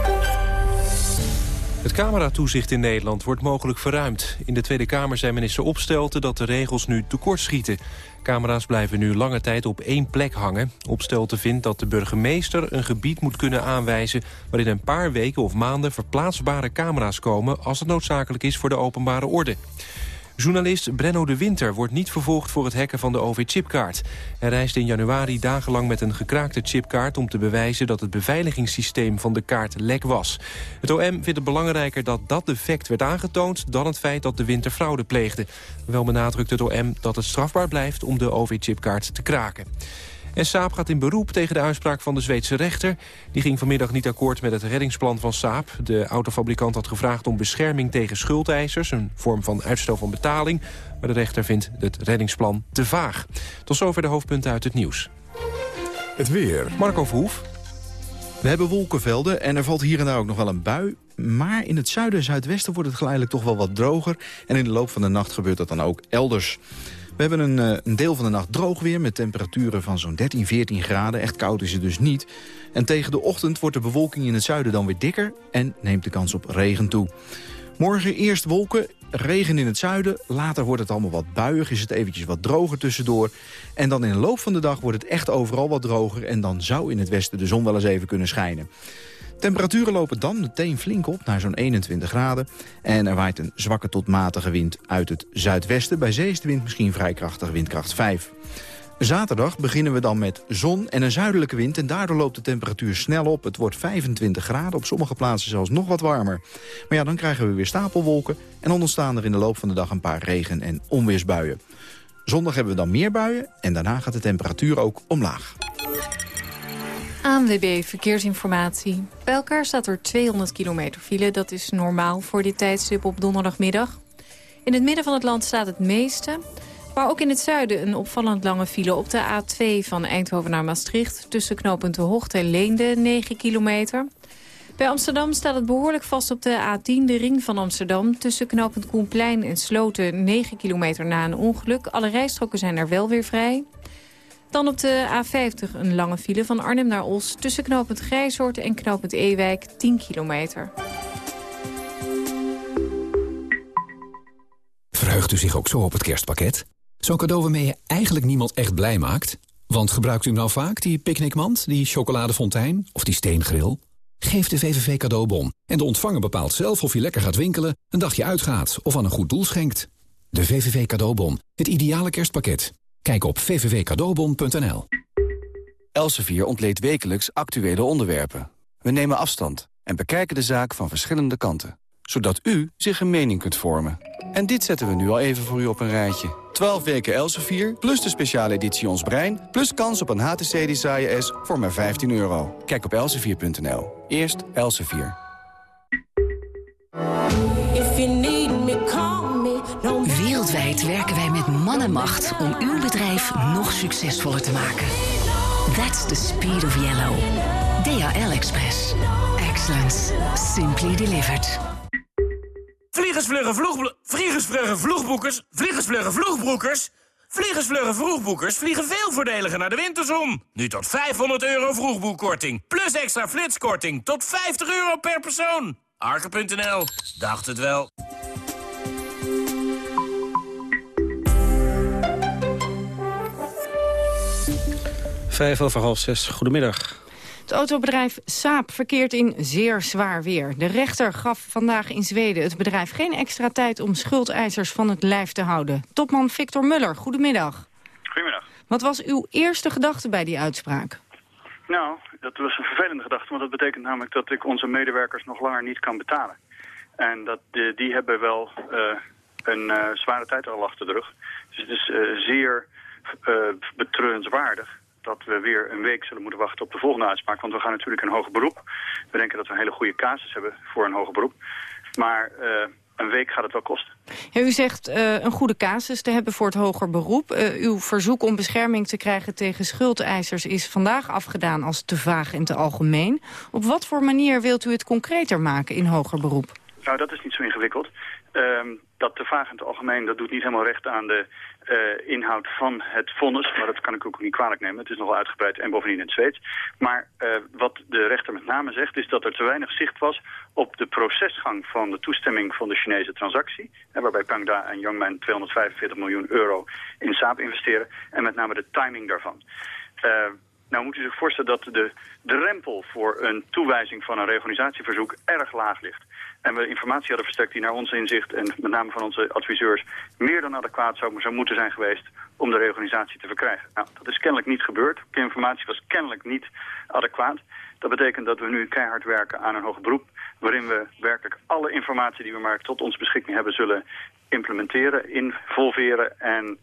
Cameratoezicht in Nederland wordt mogelijk verruimd. In de Tweede Kamer zei minister Opstelten dat de regels nu tekortschieten. Camera's blijven nu lange tijd op één plek hangen. Opstelten vindt dat de burgemeester een gebied moet kunnen aanwijzen... waarin een paar weken of maanden verplaatsbare camera's komen... als het noodzakelijk is voor de openbare orde. Journalist Brenno de Winter wordt niet vervolgd voor het hacken van de OV-chipkaart. Hij reisde in januari dagenlang met een gekraakte chipkaart... om te bewijzen dat het beveiligingssysteem van de kaart lek was. Het OM vindt het belangrijker dat dat defect werd aangetoond... dan het feit dat de Winter fraude pleegde. Wel benadrukt het OM dat het strafbaar blijft om de OV-chipkaart te kraken. En Saab gaat in beroep tegen de uitspraak van de Zweedse rechter. Die ging vanmiddag niet akkoord met het reddingsplan van Saab. De autofabrikant had gevraagd om bescherming tegen schuldeisers... een vorm van uitstel van betaling. Maar de rechter vindt het reddingsplan te vaag. Tot zover de hoofdpunten uit het nieuws. Het weer. Marco Verhoef. We hebben wolkenvelden en er valt hier en daar ook nog wel een bui. Maar in het zuiden en zuidwesten wordt het geleidelijk toch wel wat droger. En in de loop van de nacht gebeurt dat dan ook elders. We hebben een, eh, een, deel van de nacht droog weer met temperaturen van zo'n 13, 14 graden. Echt koud is het dus niet. En tegen de ochtend wordt de bewolking in het zuiden dan weer dikker... en neemt de kans op regen toe. Morgen eerst wolken, regen in het zuiden. Later wordt het allemaal wat buiig, is het eventjes wat droger tussendoor. En dan in de loop van de dag wordt het echt overal wat droger... en dan zou in het westen de zon wel eens even kunnen schijnen. Temperaturen lopen dan meteen flink op naar zo'n 21 graden. En er waait een zwakke tot matige wind uit het zuidwesten. Bij zee is de wind misschien vrij krachtig, windkracht 5. Zaterdag beginnen we dan met zon en een zuidelijke wind... en daardoor loopt de temperatuur snel op. Het wordt 25 graden, op sommige plaatsen zelfs nog wat warmer. Maar ja, dan krijgen we weer stapelwolken... en ontstaan er in de loop van de dag een paar regen- en onweersbuien. Zondag hebben we dan meer buien en daarna gaat de temperatuur ook omlaag. ANWB Verkeersinformatie. Bij elkaar staat er 200 kilometer file. Dat is normaal voor dit tijdstip op donderdagmiddag. In het midden van het land staat het meeste. Maar ook in het zuiden een opvallend lange file op de A2 van Eindhoven naar Maastricht. Tussen knooppunt Hoogte en Leende, 9 kilometer. Bij Amsterdam staat het behoorlijk vast op de A10, de ring van Amsterdam. Tussen knooppunt Koenplein en Sloten, 9 kilometer na een ongeluk. Alle rijstroken zijn er wel weer vrij. Dan op de A50 een lange file van Arnhem naar Os... tussen knooppunt Grijzoord en knooppunt Ewijk 10 kilometer. Verheugt u zich ook zo op het kerstpakket? Zo'n cadeau waarmee je eigenlijk niemand echt blij maakt? Want gebruikt u nou vaak die picknickmand, die chocoladefontein of die steengril? Geef de VVV cadeaubon en de ontvanger bepaalt zelf of je lekker gaat winkelen... een dagje uitgaat of aan een goed doel schenkt. De VVV cadeaubon, het ideale kerstpakket. Kijk op vvvcadeaubon.nl. Elsevier ontleedt wekelijks actuele onderwerpen. We nemen afstand en bekijken de zaak van verschillende kanten. Zodat u zich een mening kunt vormen. En dit zetten we nu al even voor u op een rijtje. 12 weken Elsevier, plus de speciale editie Ons Brein... plus kans op een HTC Desire S voor maar 15 euro. Kijk op elsevier.nl. Eerst Elsevier. Wereldwijd werken wij met man en macht om uw bedrijf nog succesvoller te maken. That's the speed of yellow. DHL Express. Excellence. Simply delivered. Vliegersvluggen vloeg... Vliegersvluggen vloegboekers... Vliegersvluggen vloegbroekers... Vliegersvluggen vroegbroekers vliegen veel voordeliger naar de winterzon. Nu tot 500 euro vroegboekkorting. Plus extra flitskorting tot 50 euro per persoon. Arke.nl. Dacht het wel. Vijf over half zes. Goedemiddag. Het autobedrijf Saab verkeert in zeer zwaar weer. De rechter gaf vandaag in Zweden het bedrijf geen extra tijd om schuldeisers van het lijf te houden. Topman Victor Muller, goedemiddag. Goedemiddag. Wat was uw eerste gedachte bij die uitspraak? Nou, dat was een vervelende gedachte, want dat betekent namelijk dat ik onze medewerkers nog langer niet kan betalen. En dat, die, die hebben wel uh, een uh, zware tijd al achter de rug. Dus het is uh, zeer betreurenswaardig dat we weer een week zullen moeten wachten op de volgende uitspraak. Want we gaan natuurlijk een hoger beroep. We denken dat we een hele goede casus hebben voor een hoger beroep. Maar uh, een week gaat het wel kosten. Ja, u zegt uh, een goede casus te hebben voor het hoger beroep. Uh, uw verzoek om bescherming te krijgen tegen schuldeisers is vandaag afgedaan als te vaag in te algemeen. Op wat voor manier wilt u het concreter maken in hoger beroep? Nou, dat is niet zo ingewikkeld. Uh, dat te vaag in het algemeen, dat doet niet helemaal recht aan de uh, inhoud van het vonnis. Maar dat kan ik ook niet kwalijk nemen. Het is nogal uitgebreid en bovendien in het Zweeds. Maar uh, wat de rechter met name zegt is dat er te weinig zicht was op de procesgang van de toestemming van de Chinese transactie. Hè, waarbij Pangda en Youngman 245 miljoen euro in Saab investeren. En met name de timing daarvan. Uh, nou moet u zich voorstellen dat de drempel voor een toewijzing van een reorganisatieverzoek erg laag ligt. En we informatie hadden verstrekt die naar ons inzicht en met name van onze adviseurs meer dan adequaat zou, zou moeten zijn geweest om de reorganisatie te verkrijgen. Nou, dat is kennelijk niet gebeurd. De informatie was kennelijk niet adequaat. Dat betekent dat we nu keihard werken aan een hoger beroep, waarin we werkelijk alle informatie die we maar tot onze beschikking hebben zullen implementeren, involveren en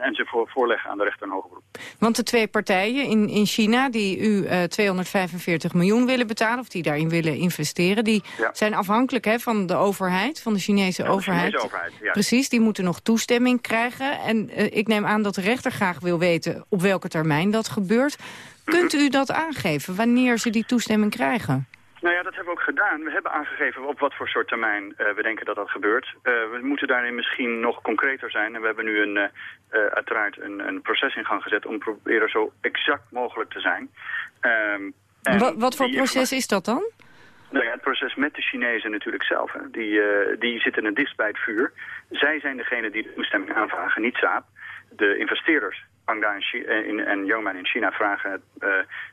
en ze voor, voorleggen aan de rechter en hoger beroep. Want de twee partijen in, in China die u uh, 245 miljoen willen betalen... of die daarin willen investeren... die ja. zijn afhankelijk hè, van de overheid, van de Chinese ja, overheid. De Chinese overheid ja. Precies, die moeten nog toestemming krijgen. En ik neem aan dat de rechter graag wil weten op welke termijn dat gebeurt. Kunt u dat aangeven, wanneer ze die toestemming krijgen? Nou ja, dat hebben we ook gedaan. We hebben aangegeven op wat voor soort termijn uh, we denken dat dat gebeurt. Uh, we moeten daarin misschien nog concreter zijn. En we hebben nu een, uh, uiteraard een, een, proces in gang gezet om proberen zo exact mogelijk te zijn. Um, wat, wat voor proces is dat dan? Nou ja, het proces met de Chinezen natuurlijk zelf. Hè. Die, die zitten het dichtst bij het vuur. Zij zijn degene die de toestemming aanvragen, niet Saab. De investeerders, Pangda en, en Yoman in China, vragen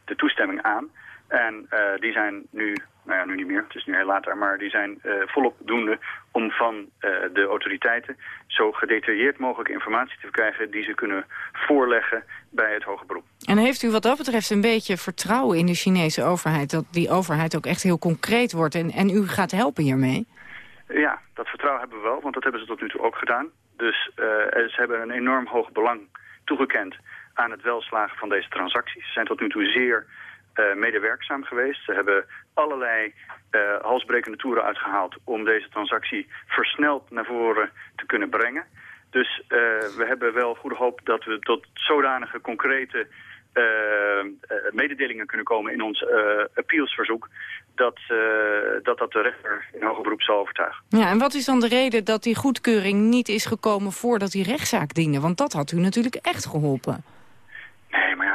de toestemming aan. En uh, die zijn nu, nou ja, nu niet meer, het is nu heel later, maar die zijn uh, volop doende om van uh, de autoriteiten zo gedetailleerd mogelijk informatie te verkrijgen die ze kunnen voorleggen bij het hoger beroep. En heeft u wat dat betreft een beetje vertrouwen in de Chinese overheid, dat die overheid ook echt heel concreet wordt en, en u gaat helpen hiermee? Ja, dat vertrouwen hebben we wel, want dat hebben ze tot nu toe ook gedaan. Dus ze hebben een enorm hoog belang toegekend aan het welslagen van deze transacties. Ze zijn tot nu toe zeer uh, medewerkzaam geweest. Ze hebben allerlei uh, halsbrekende toeren uitgehaald om deze transactie versneld naar voren te kunnen brengen. Dus uh, we hebben wel goede hoop dat we tot zodanige concrete mededelingen kunnen komen in ons appealsverzoek. Dat, dat dat de rechter in hoger beroep zal overtuigen. Ja, en wat is dan de reden dat die goedkeuring niet is gekomen voordat die rechtszaak diende? Want dat had u natuurlijk echt geholpen. Nee, maar ja,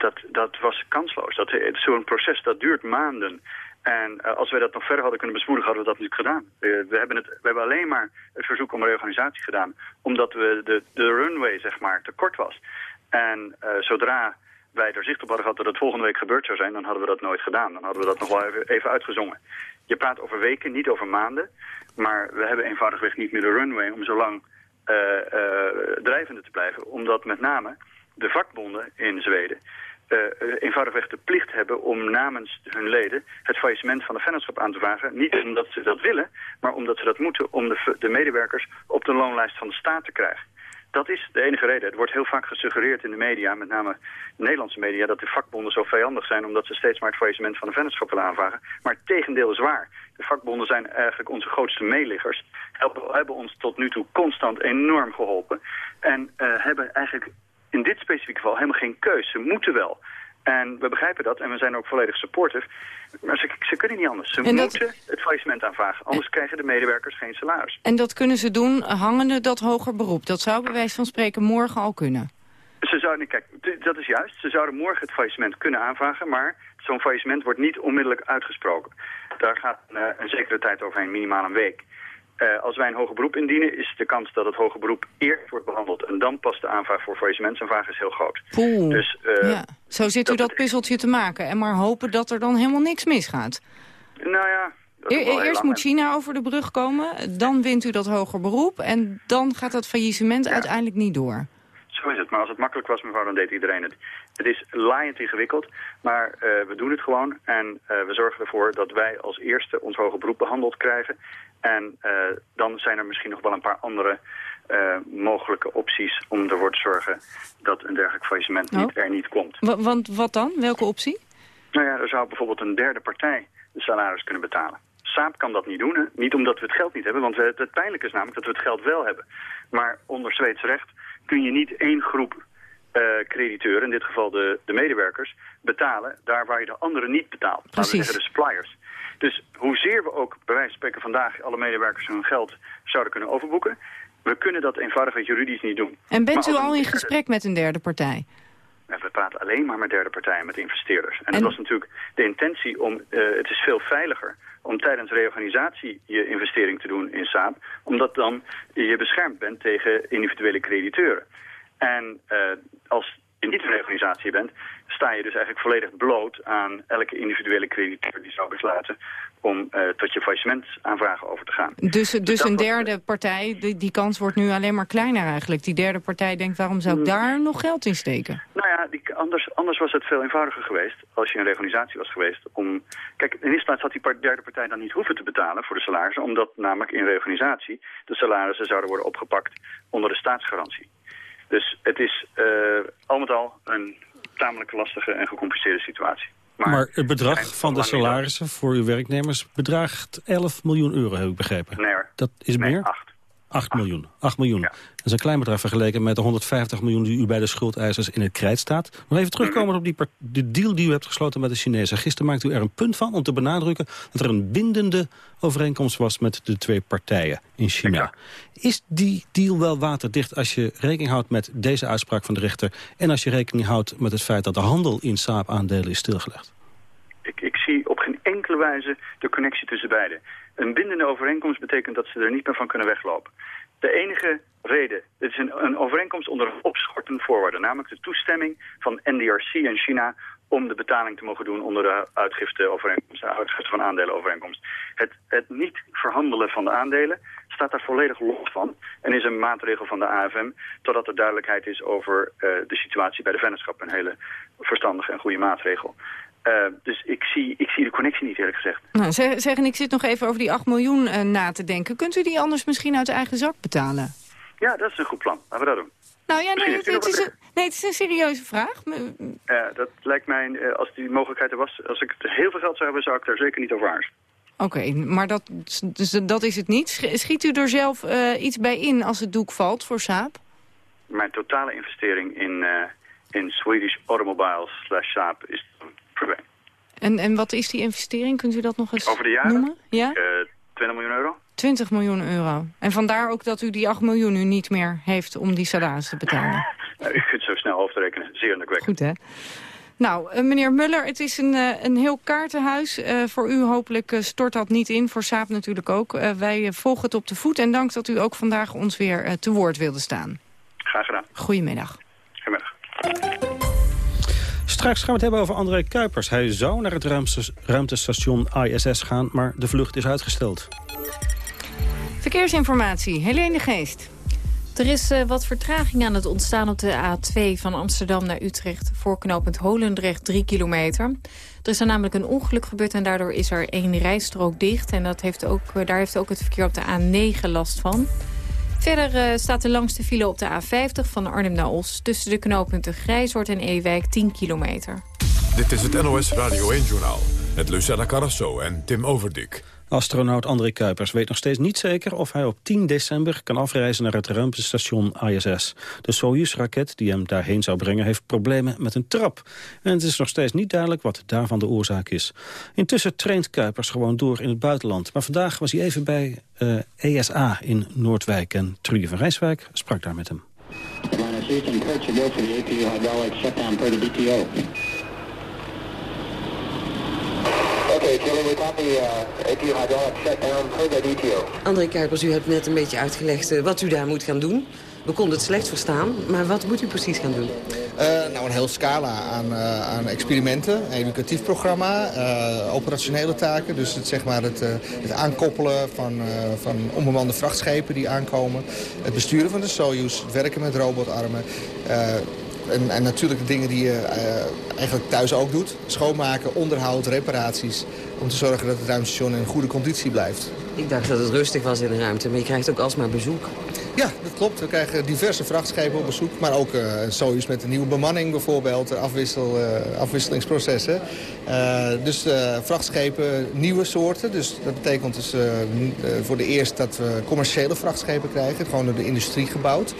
dat, dat, dat was kansloos. Zo'n proces dat duurt maanden. En uh, als wij dat nog verder hadden kunnen bespoedigen, hadden we dat natuurlijk gedaan. We, we, hebben het, we hebben alleen maar het verzoek om reorganisatie gedaan. Omdat we de, de runway, zeg maar, te kort was. En zodra wij er zicht op hadden gehad dat het volgende week gebeurd zou zijn... dan hadden we dat nooit gedaan. Dan hadden we dat nog wel even, even uitgezongen. Je praat over weken, niet over maanden. Maar we hebben eenvoudigweg niet meer de runway om zo lang drijvende te blijven. Omdat met name de vakbonden in Zweden uh, eenvoudigweg de plicht hebben om namens hun leden het faillissement van de vennootschap aan te vragen. Niet omdat ze dat willen, maar omdat ze dat moeten om de, de medewerkers op de loonlijst van de staat te krijgen. Dat is de enige reden. Het wordt heel vaak gesuggereerd in de media, met name de Nederlandse media, dat de vakbonden zo vijandig zijn omdat ze steeds maar het faillissement van de vennootschap willen aanvragen. Maar het tegendeel is waar. De vakbonden zijn eigenlijk onze grootste meeliggers. Helpen, hebben ons tot nu toe constant enorm geholpen. En uh, hebben eigenlijk in dit specifieke geval helemaal geen keus. Ze moeten wel. En we begrijpen dat en we zijn ook volledig supportive. Maar ze, ze kunnen niet anders. Ze moeten het faillissement aanvragen. Anders krijgen de medewerkers geen salaris. En dat kunnen ze doen hangende dat hoger beroep. Dat zou bij wijze van spreken morgen al kunnen. Ze zouden, kijk, dat is juist. Ze zouden morgen het faillissement kunnen aanvragen, maar zo'n faillissement wordt niet onmiddellijk uitgesproken. Daar gaat een, eh, een zekere tijd overheen, minimaal een week. Uh, als wij een hoger beroep indienen, is de kans dat het hoger beroep eerst wordt behandeld en dan pas de aanvraag voor faillissementsaanvraag is heel groot. Poeh. Dus, uh, ja. Zo zit u dat, puzzeltje te maken en maar hopen dat er dan helemaal niks misgaat. Nou ja... E eerst moet China over de brug komen, dan wint u dat hoger beroep en dan gaat dat faillissement uiteindelijk niet door. Zo is het, maar als het makkelijk was, mevrouw, dan deed iedereen het. Het is laaiend ingewikkeld, maar uh, we doen het gewoon. En uh, we zorgen ervoor dat wij als eerste ons hoger beroep behandeld krijgen. En uh, dan zijn er misschien nog wel een paar andere mogelijke opties om ervoor te zorgen dat een dergelijk faillissement niet, oh. er niet komt. W want wat dan? Welke optie? Nou ja, er zou bijvoorbeeld een derde partij de salaris kunnen betalen. Saap kan dat niet doen. Hè? Niet omdat we het geld niet hebben, want het, het pijnlijke is namelijk dat we het geld wel hebben. Maar onder Zweeds recht kun je niet één groep uh, crediteuren, in dit geval de, de medewerkers, betalen daar waar je de anderen niet betaalt. Precies. De suppliers. Dus hoezeer we ook bij wijze van spreken vandaag alle medewerkers hun geld zouden kunnen overboeken, we kunnen dat eenvoudig juridisch niet doen. En bent u al in gesprek met een derde partij? We praten alleen maar met derde partijen, met investeerders. En, en... dat was natuurlijk de intentie om, uh, het is veel veiliger om tijdens reorganisatie je investering te doen in Saab. Omdat dan je beschermd bent tegen individuele crediteuren. En uh, als je niet een reorganisatie bent, sta je dus eigenlijk volledig bloot aan elke individuele crediteur die zou besluiten om uh, tot je faillissementaanvragen over te gaan. Dus, dus, dus een derde partij, die, die kans wordt nu alleen maar kleiner eigenlijk. Die derde partij denkt, waarom zou ik mm. daar nog geld in steken? Nou ja, die, anders, anders was het veel eenvoudiger geweest als je een reorganisatie was geweest. Om, kijk, in eerste plaats had die derde partij dan niet hoeven te betalen voor de salarissen, omdat namelijk in reorganisatie de salarissen zouden worden opgepakt onder de staatsgarantie. Dus het is uh, al met al een tamelijk lastige en gecompliceerde situatie. Maar, maar het bedrag van de salarissen voor uw werknemers bedraagt 11 miljoen euro, heb ik begrepen. Nee Dat is nee, meer? 8. 8 miljoen. 8 miljoen. Ja. Dat is een klein bedrag vergeleken met de 150 miljoen die u bij de schuldeisers in het krijt staat. Nog even terugkomen -hmm. op die de deal die u hebt gesloten met de Chinezen. Gisteren maakte u er een punt van om te benadrukken dat er een bindende overeenkomst was met de twee partijen in China. Is die deal wel waterdicht als je rekening houdt met deze uitspraak van de rechter en als je rekening houdt met het feit dat de handel in Saab-aandelen is stilgelegd? Ik, ik zie op geen enkele wijze de connectie tussen beiden. Een bindende overeenkomst betekent dat ze er niet meer van kunnen weglopen. De enige reden, het is een, een overeenkomst onder opschortende voorwaarden, namelijk de toestemming van NDRC en China om de betaling te mogen doen onder de uitgifte, overeenkomst, de uitgifte van aandelenovereenkomst. Het, het niet verhandelen van de aandelen staat daar volledig los van en is een maatregel van de AFM totdat er duidelijkheid is over uh, de situatie bij de vennootschap. Een hele verstandige en goede maatregel. Uh, dus ik zie, ik zie de connectie niet eerlijk gezegd. Nou, zeg, zeg, en ik zit nog even over die 8 miljoen uh, na te denken. Kunt u die anders misschien uit eigen zak betalen? Ja, dat is een goed plan. Laten we dat doen. Nou ja, nee, het, het is een, nee, het is een serieuze vraag. Ja, dat lijkt mij, als die mogelijkheid er was, als ik heel veel geld zou hebben, zou ik daar zeker niet over aarzelen. Oké, okay, maar dat, dus dat is het niet. Schiet u er zelf iets bij in als het doek valt voor Saab? Mijn totale investering in, in Swedish Automobiles slash Saab is En, en wat is die investering? Kunt u dat nog eens Over de jaren? noemen? Ja? Uh, 20 miljoen euro. 20 miljoen euro. En vandaar ook dat u die 8 miljoen nu niet meer heeft om die salaris te betalen. Nou, u kunt zo snel hoofdrekenen. Zeer indrukwekkend. Goed, hè? Nou, uh, meneer Muller, het is een, uh, een heel kaartenhuis. Uh, voor u hopelijk stort dat niet in, voor Saap natuurlijk ook. wij volgen het op de voet en dank dat u ook vandaag ons weer te woord wilde staan. Graag gedaan. Goedemiddag. Straks gaan we het hebben over André Kuipers. Hij zou naar het ruimtestation ISS gaan, maar de vlucht is uitgesteld. Verkeersinformatie, Helene Geest. Er is uh, wat vertraging aan het ontstaan op de A2 van Amsterdam naar Utrecht... voor knooppunt Holendrecht 3 kilometer. Er is er namelijk een ongeluk gebeurd en daardoor is er één rijstrook dicht. En dat heeft ook, uh, daar heeft ook het verkeer op de A9 last van. Verder uh, staat de langste file op de A50 van Arnhem naar Os... tussen de knooppunten Grijzoord en Ewijk 10 kilometer. Dit is het NOS Radio 1-journaal met Lucella Carrasso en Tim Overdik. Astronaut André Kuipers weet nog steeds niet zeker of hij op 10 december kan afreizen naar het ruimtestation ISS. De Soyuz-raket die hem daarheen zou brengen heeft problemen met een trap. En het is nog steeds niet duidelijk wat daarvan de oorzaak is. Intussen traint Kuipers gewoon door in het buitenland. Maar vandaag was hij even bij ESA in Noordwijk en Trudy van Rijswijk sprak daar met hem. André Kuipers, u hebt net een beetje uitgelegd uh, wat u daar moet gaan doen. We konden het slecht verstaan, maar wat moet u precies gaan doen? Uh, nou, een heel scala aan, uh, aan experimenten, een educatief programma, operationele taken. Dus het, zeg maar het, het aankoppelen van, van onbemande vrachtschepen die aankomen. Het besturen van de Soyuz, het werken met robotarmen. En, en, natuurlijk de dingen die je uh, eigenlijk thuis ook doet. Schoonmaken, onderhoud, reparaties. Om te zorgen dat het ruimtestation in goede conditie blijft. Ik dacht dat het rustig was in de ruimte, maar je krijgt ook alsmaar bezoek. Ja, dat klopt. We krijgen diverse vrachtschepen op bezoek. Maar ook uh, Soyuz met een nieuwe bemanning bijvoorbeeld. Afwissel, uh, afwisselingsprocessen. Uh, dus vrachtschepen, nieuwe soorten. Dus dat betekent dus voor de eerst dat we commerciële vrachtschepen krijgen. Gewoon door de industrie gebouwd.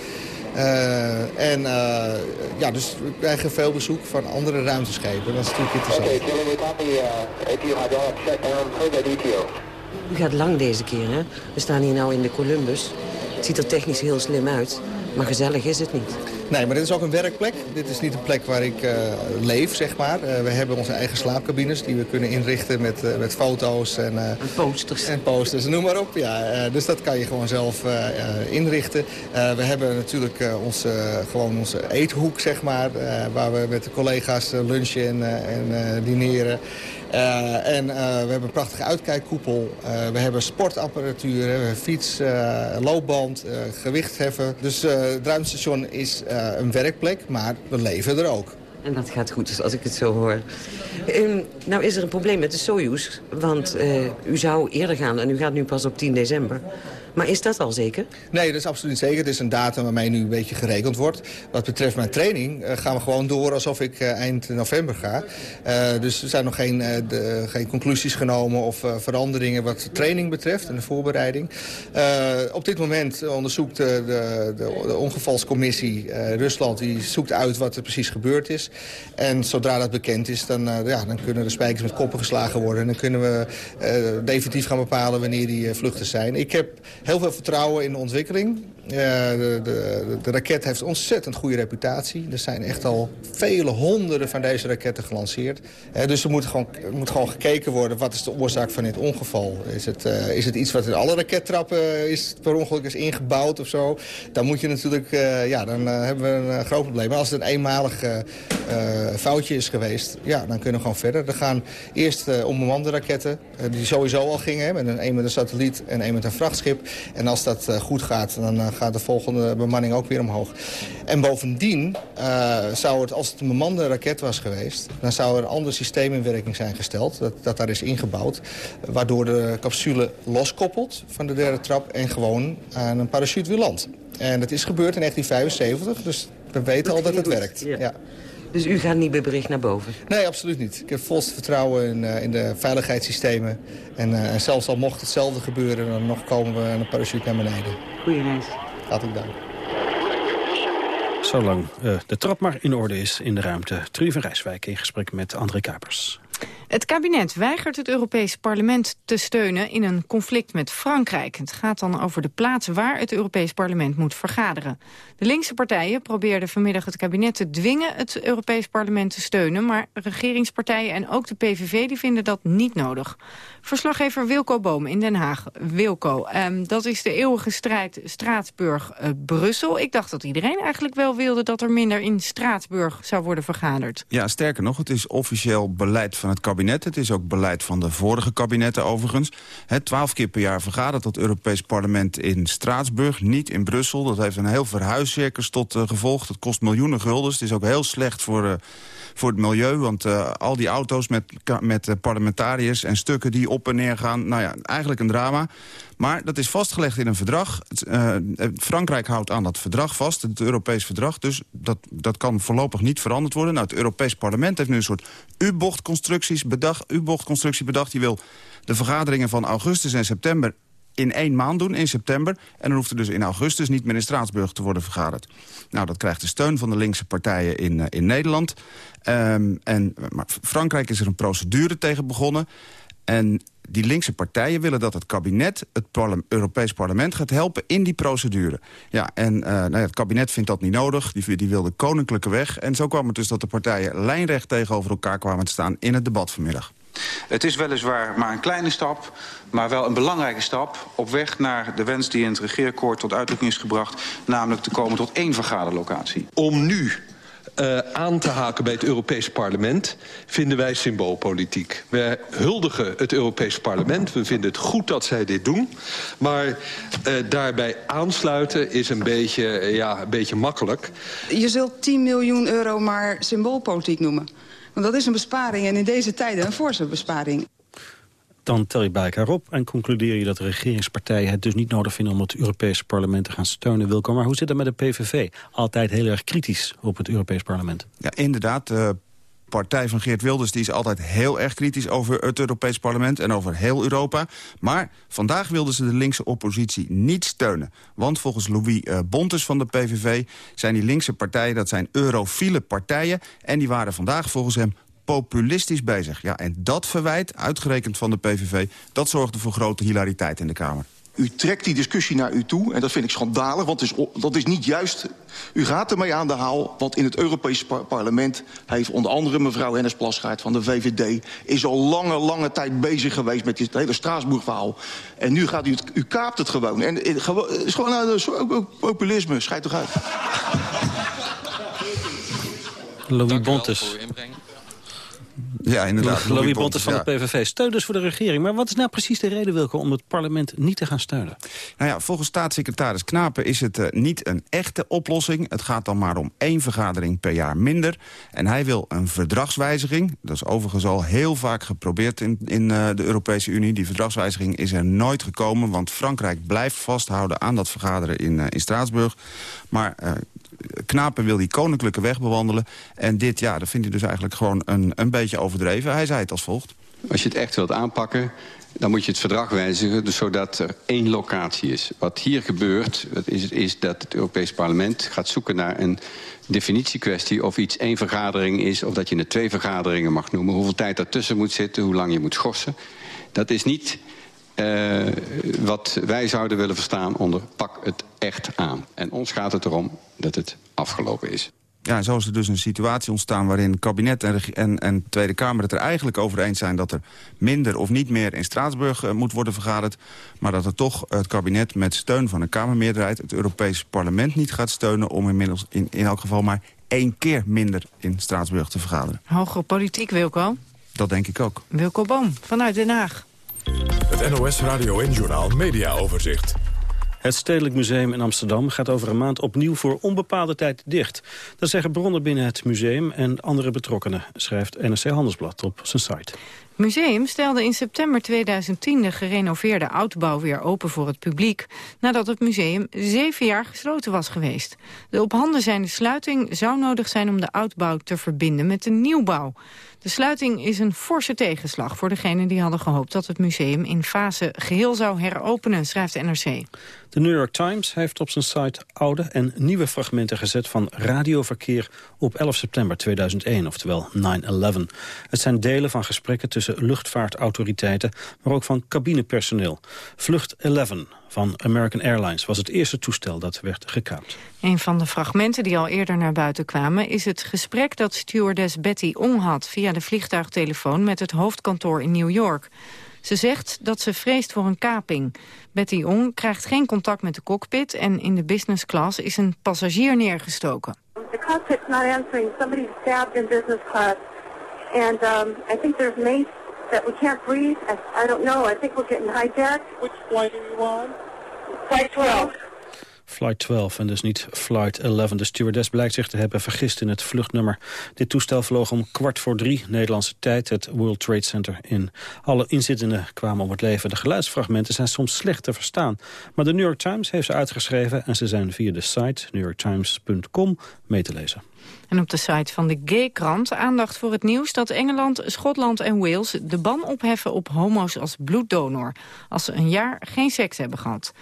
Uh, en uh, ja, dus we krijgen veel bezoek van andere ruimteschepen. Dat is natuurlijk interessant. ETO. U gaat lang deze keer, hè? We staan hier nou in de Columbus. Het ziet er technisch heel slim uit, maar gezellig is het niet. Nee, maar dit is ook een werkplek. Dit is niet een plek waar ik uh, leef, zeg maar. Uh, we hebben onze eigen slaapcabines die we kunnen inrichten met, uh, met foto's. En, en, posters. En posters, noem maar op. Ja. dus dat kan je gewoon zelf inrichten. we hebben natuurlijk onze, gewoon onze eethoek, zeg maar. waar we met de collega's lunchen en, en dineren. Uh, en uh, we hebben een prachtige uitkijkkoepel. Uh, we hebben sportapparatuur, we hebben fiets, loopband, gewichtheffen. Dus het ruimtestation is een werkplek, maar we leven er ook. En dat gaat goed, dus als ik het zo hoor. Um, nou is er een probleem met de Soyuz, want u zou eerder gaan en u gaat nu pas op 10 december. Maar is dat al zeker? Nee, dat is absoluut zeker. Het is een datum waarmee nu een beetje gerekend wordt. Wat betreft mijn training uh, gaan we gewoon door alsof ik uh, eind november ga. Uh, dus er zijn nog geen, de, geen conclusies genomen of veranderingen wat training betreft en de voorbereiding. op dit moment onderzoekt de, de, de ongevalscommissie Rusland die zoekt uit wat er precies gebeurd is. En zodra dat bekend is, dan, ja, dan kunnen de spijkers met koppen geslagen worden. En dan kunnen we definitief gaan bepalen wanneer die vluchten zijn. Ik heb heel veel vertrouwen in de ontwikkeling. De, de, de, raket heeft ontzettend goede reputatie. Er zijn echt al vele honderden van deze raketten gelanceerd. dus er moet gewoon, moet gewoon gekeken worden... wat is de oorzaak van dit ongeval? Is het, uh, is het iets wat in alle rakettrappen is, per ongeluk is ingebouwd of zo? Dan moet je natuurlijk... Ja, dan hebben we een groot probleem. Maar als het een eenmalig foutje is geweest... ja, dan kunnen we gewoon verder. Er gaan eerst onbemande raketten... die sowieso al gingen, met een, een met een satelliet en een met een vrachtschip. En als dat goed gaat, dan gaat de volgende bemanning ook weer omhoog. En bovendien uh, zou het, als het een bemande raket was geweest... dan zou er een ander systeem in werking zijn gesteld. Dat, dat daar is ingebouwd. Waardoor de capsule loskoppelt van de derde trap... en gewoon aan een parachute weer landt. En dat is gebeurd in 1975, dus we weten al dat het werkt. Ja. Dus u gaat niet bij bericht naar boven? Nee, absoluut niet. Ik heb volste vertrouwen in, uh, in de veiligheidssystemen. En, uh, en, zelfs al mocht hetzelfde gebeuren, dan nog komen we aan een parachute naar beneden. Goeie reis. Hartelijk dank. Zolang uh, de trap maar in orde is in de ruimte. Van Rijswijk in gesprek met André Kuipers. Het kabinet weigert het Europese parlement te steunen in een conflict met Frankrijk. Het gaat dan over de plaats waar het Europees parlement moet vergaderen. De linkse partijen probeerden vanmiddag het kabinet te dwingen het Europees parlement te steunen. Maar regeringspartijen en ook de PVV die vinden dat niet nodig. Verslaggever Wilco Boom in Den Haag. Wilco, um, dat is de eeuwige strijd Straatsburg-Brussel. Ik dacht dat iedereen eigenlijk wel wilde dat er minder in Straatsburg zou worden vergaderd. Ja, sterker nog, het is officieel beleid van het kabinet. Het is ook beleid van de vorige kabinetten overigens. Twaalf keer per jaar vergadert het Europees Parlement in Straatsburg, niet in Brussel. Dat heeft een heel verhuiscircus tot uh, gevolg. Dat kost miljoenen guldens. Het is ook heel slecht voor... Uh, voor het milieu. Want uh, al die auto's met, met parlementariërs en stukken die op en neer gaan... nou ja, eigenlijk een drama. Maar dat is vastgelegd in een verdrag. Uh, Frankrijk houdt aan dat verdrag vast, het Europees verdrag. Dus dat, dat kan voorlopig niet veranderd worden. Nou, het Europees Parlement heeft nu een soort U-bochtconstructie bedacht. bedacht. Die wil de vergaderingen van augustus en september in één maand doen, in september. En dan hoeft er dus in augustus niet meer in Straatsburg te worden vergaderd. Nou, dat krijgt de steun van de linkse partijen in, uh, in Nederland. Um, en, maar Frankrijk is er een procedure tegen begonnen. En die linkse partijen willen dat het kabinet het Europees parlement gaat helpen in die procedure. Ja, en uh, nou ja, het kabinet vindt dat niet nodig. Die, die wil de koninklijke weg. En zo kwam het dus dat de partijen lijnrecht tegenover elkaar kwamen te staan in het debat vanmiddag. Het is weliswaar maar een kleine stap, maar wel een belangrijke stap... op weg naar de wens die in het regeerakkoord tot uitdrukking is gebracht... namelijk te komen tot één vergaderlocatie. Om nu uh, aan te haken bij het Europees Parlement... vinden wij symboolpolitiek. We huldigen het Europees Parlement. We vinden het goed dat zij dit doen. Maar uh, daarbij aansluiten is een beetje, ja, een beetje makkelijk. Je zult 10 miljoen euro maar symboolpolitiek noemen. Want dat is een besparing en in deze tijden een forse besparing. Dan tel je bij elkaar op en concludeer je dat de regeringspartijen het dus niet nodig vinden om het Europese parlement te gaan steunen, Wilco. Maar hoe zit het met de PVV? Altijd heel erg kritisch op het Europees parlement. Ja, inderdaad. De partij van Geert Wilders die is altijd heel erg kritisch over het Europees parlement en over heel Europa. Maar vandaag wilden ze de linkse oppositie niet steunen. Want volgens Louis uh, Bontes van de PVV zijn die linkse partijen, dat zijn eurofiele partijen. En die waren vandaag volgens hem populistisch bezig. Ja, en dat verwijt, uitgerekend van de PVV... dat zorgde voor grote hilariteit in de Kamer. U trekt die discussie naar u toe en dat vind ik schandalig, want is, dat is niet juist. U gaat ermee aan de haal, want in het Europese parlement... heeft onder andere mevrouw Hennis Plasgaard van de VVD... is al lange, lange tijd bezig geweest met dit hele Straatsburg-verhaal. En nu gaat u het, u kaapt het gewoon. En het, is gewoon uh, populisme, schijt toch uit. Louis Bontes. Ja, inderdaad. Louis Bontes van de PVV. Steun dus voor de regering. Maar wat is nou precies de reden, Wilke, om het parlement niet te gaan steunen? Nou ja, volgens staatssecretaris Knapen is het uh, niet een echte oplossing. Het gaat dan maar om één vergadering per jaar minder. En hij wil een verdragswijziging. Dat is overigens al heel vaak geprobeerd in, in uh, de Europese Unie. Die verdragswijziging is er nooit gekomen. Want Frankrijk blijft vasthouden aan dat vergaderen in, uh, in Straatsburg. Maar Knapen wil die koninklijke weg bewandelen. En dit, ja, dat vindt hij dus eigenlijk gewoon een, een beetje overdreven. Hij zei het als volgt. Als je het echt wilt aanpakken, dan moet je het verdrag wijzigen... Dus zodat er één locatie is. Wat hier gebeurt, is, is dat het Europees Parlement gaat zoeken naar een definitiekwestie... of iets één vergadering is of dat je het twee vergaderingen mag noemen. Hoeveel tijd daartussen moet zitten, hoe lang je moet schorsen. Dat is niet uh, wat wij zouden willen verstaan onder pak het echt aan. En ons gaat het erom dat het afgelopen is. Ja, zo is er dus een situatie ontstaan waarin kabinet en, en, en Tweede Kamer het er eigenlijk over eens zijn dat er minder of niet meer in Straatsburg uh, moet worden vergaderd. Maar dat er toch het kabinet met steun van een Kamermeerderheid het Europees Parlement niet gaat steunen om inmiddels in, in elk geval maar één keer minder in Straatsburg te vergaderen. Hogere politiek, Wilco? Dat denk ik ook. Wilco Boom, vanuit Den Haag. Het NOS Radio en Journal Media Overzicht. Het Stedelijk Museum in Amsterdam gaat over een maand opnieuw voor onbepaalde tijd dicht. Dat zeggen bronnen binnen het museum en andere betrokkenen, schrijft NRC Handelsblad op zijn site. Museum stelde in september 2010 de gerenoveerde oudbouw weer open voor het publiek, nadat het museum zeven jaar gesloten was geweest. De op handen zijnde sluiting zou nodig zijn om de oudbouw te verbinden met de nieuwbouw. De sluiting is een forse tegenslag voor degenen die hadden gehoopt dat het museum in fase geheel zou heropenen, schrijft de NRC. De New York Times heeft op zijn site oude en nieuwe fragmenten gezet van radioverkeer op 11 september 2001, oftewel 9-11. Het zijn delen van gesprekken tussen luchtvaartautoriteiten, maar ook van cabinepersoneel. Vlucht 11 van American Airlines was het eerste toestel dat werd gekaapt. Een van de fragmenten die al eerder naar buiten kwamen... is het gesprek dat stewardess Betty Ong had via de vliegtuigtelefoon... met het hoofdkantoor in New York. Ze zegt dat ze vreest voor een kaping. Betty Ong krijgt geen contact met de cockpit... en in de business class is een passagier neergestoken. The cockpit's not answering. Somebody's stabbed in business class. And um, I think there's mace that we can't breathe. I, I don't know. I think we're getting hijacked. Which flight are you on? Flight 12. Flight 12 en dus niet Flight 11. De stewardess blijkt zich te hebben vergist in het vluchtnummer. Dit toestel vloog om kwart voor drie Nederlandse tijd het World Trade Center in. Alle inzittenden kwamen om het leven. De geluidsfragmenten zijn soms slecht te verstaan. Maar de New York Times heeft ze uitgeschreven en ze zijn via de site newyorktimes.com mee te lezen. En op de site van de Gay-krant aandacht voor het nieuws dat Engeland, Schotland en Wales de ban opheffen op homo's als bloeddonor, als ze een jaar geen seks hebben gehad.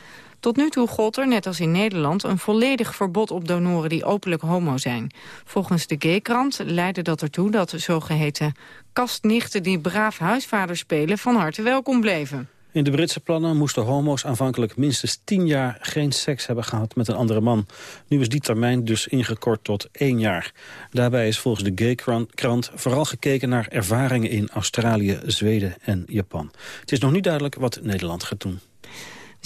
Tot nu toe gold er, net als in Nederland, een volledig verbod op donoren die openlijk homo zijn. Volgens de Gay-krant leidde dat ertoe dat zogeheten kastnichten die braaf huisvader spelen van harte welkom bleven. In de Britse plannen moesten homo's aanvankelijk minstens tien jaar geen seks hebben gehad met een andere man. Nu is die termijn dus ingekort tot één jaar. Daarbij is volgens de Gay-krant vooral gekeken naar ervaringen in Australië, Zweden en Japan. Het is nog niet duidelijk wat Nederland gaat doen.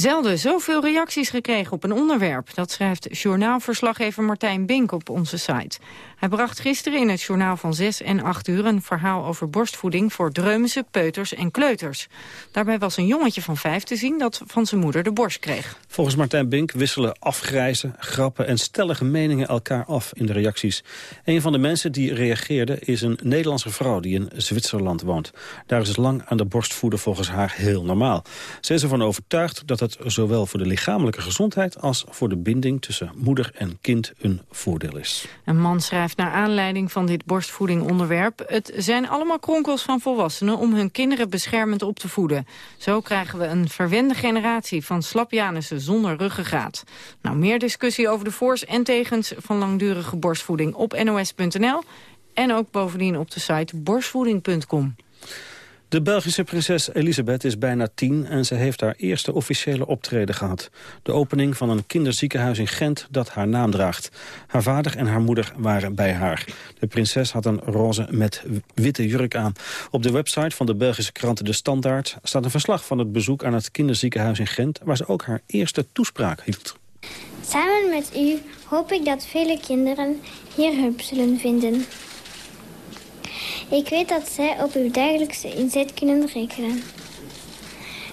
Zelden zoveel reacties gekregen op een onderwerp. Dat schrijft journaalverslaggever Martijn Bink op onze site. Hij bracht gisteren in het journaal van 6 en 8 uur... een verhaal over borstvoeding voor dreumse, peuters en kleuters. Daarbij was een jongetje van vijf te zien dat van zijn moeder de borst kreeg. Volgens Martijn Bink wisselen afgrijzen, grappen en stellige meningen elkaar af in de reacties. Een van de mensen die reageerde is een Nederlandse vrouw die in Zwitserland woont. Daar is het lang aan de borstvoeden volgens haar heel normaal. Ze is ervan overtuigd dat het zowel voor de lichamelijke gezondheid... als voor de binding tussen moeder en kind een voordeel is. Een man schrijft naar aanleiding van dit borstvoedingonderwerp... het zijn allemaal kronkels van volwassenen om hun kinderen beschermend op te voeden. Zo krijgen we een verwende generatie van slapjanussen zonder ruggengraat. Nou, meer discussie over de voors en tegens van langdurige borstvoeding op nos.nl... en ook bovendien op de site borstvoeding.com. De Belgische prinses Elisabeth is bijna tien en ze heeft haar eerste officiële optreden gehad. De opening van een kinderziekenhuis in Gent dat haar naam draagt. Haar vader en haar moeder waren bij haar. De prinses had een roze met witte jurk aan. Op de website van de Belgische krant De Standaard staat een verslag van het bezoek aan het kinderziekenhuis in Gent... waar ze ook haar eerste toespraak hield. Samen met u hoop ik dat vele kinderen hier hulp zullen vinden. Ik weet dat zij op uw dagelijkse inzet kunnen rekenen.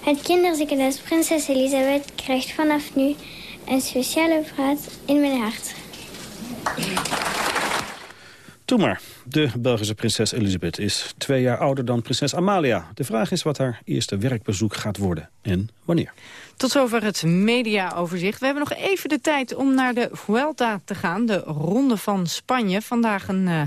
Het kinderziekenhuis Prinses Elisabeth krijgt vanaf nu een speciale plaats in mijn hart. Toen maar. De Belgische prinses Elisabeth is twee jaar ouder dan prinses Amalia. De vraag is wat haar eerste werkbezoek gaat worden en wanneer. Tot zover het mediaoverzicht. We hebben nog even de tijd om naar de Vuelta te gaan. De Ronde van Spanje. Vandaag een... Uh,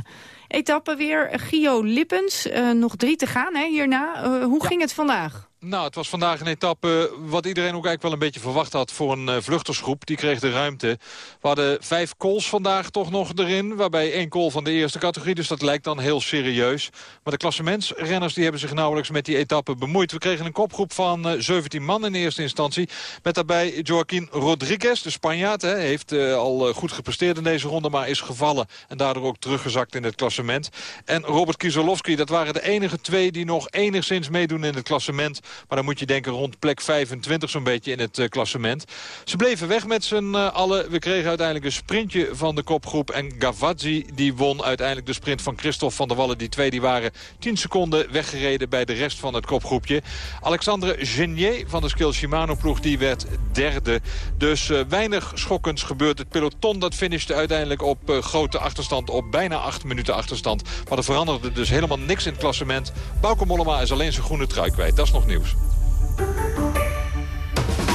Etappe weer, Gio Lippens. Uh, nog drie te gaan hè, hierna. Uh, hoe ging het vandaag? Nou, het was vandaag een etappe wat iedereen ook eigenlijk wel een beetje verwacht had voor een uh, vluchtersgroep. Die kreeg de ruimte. We hadden vijf calls vandaag toch nog erin. Waarbij één call van de eerste categorie. Dus dat lijkt dan heel serieus. Maar de klassementsrenners die hebben zich nauwelijks met die etappe bemoeid. We kregen een kopgroep van uh, 17 man in eerste instantie. Met daarbij Joaquin Rodriguez, de Spanjaard. Hè, heeft uh, al goed gepresteerd in deze ronde, maar is gevallen. En daardoor ook teruggezakt in het klassement. En Robert Kieselowski, dat waren de enige twee die nog enigszins meedoen in het klassement. Maar dan moet je denken rond plek 25 zo'n beetje in het uh, klassement. Ze bleven weg met z'n uh, allen. We kregen uiteindelijk een sprintje van de kopgroep. En Gavazzi die won uiteindelijk de sprint van Christophe van der Wallen. Die twee die waren 10 seconden weggereden bij de rest van het kopgroepje. Alexandre Genier van de Skill Shimano ploeg die werd derde. Dus uh, weinig schokkends gebeurt. Het peloton dat finishte uiteindelijk op grote achterstand. Op bijna 8 minuten achterstand. Maar er veranderde dus helemaal niks in het klassement. Bauke Mollema is alleen zijn groene trui kwijt. Dat is nog nieuws.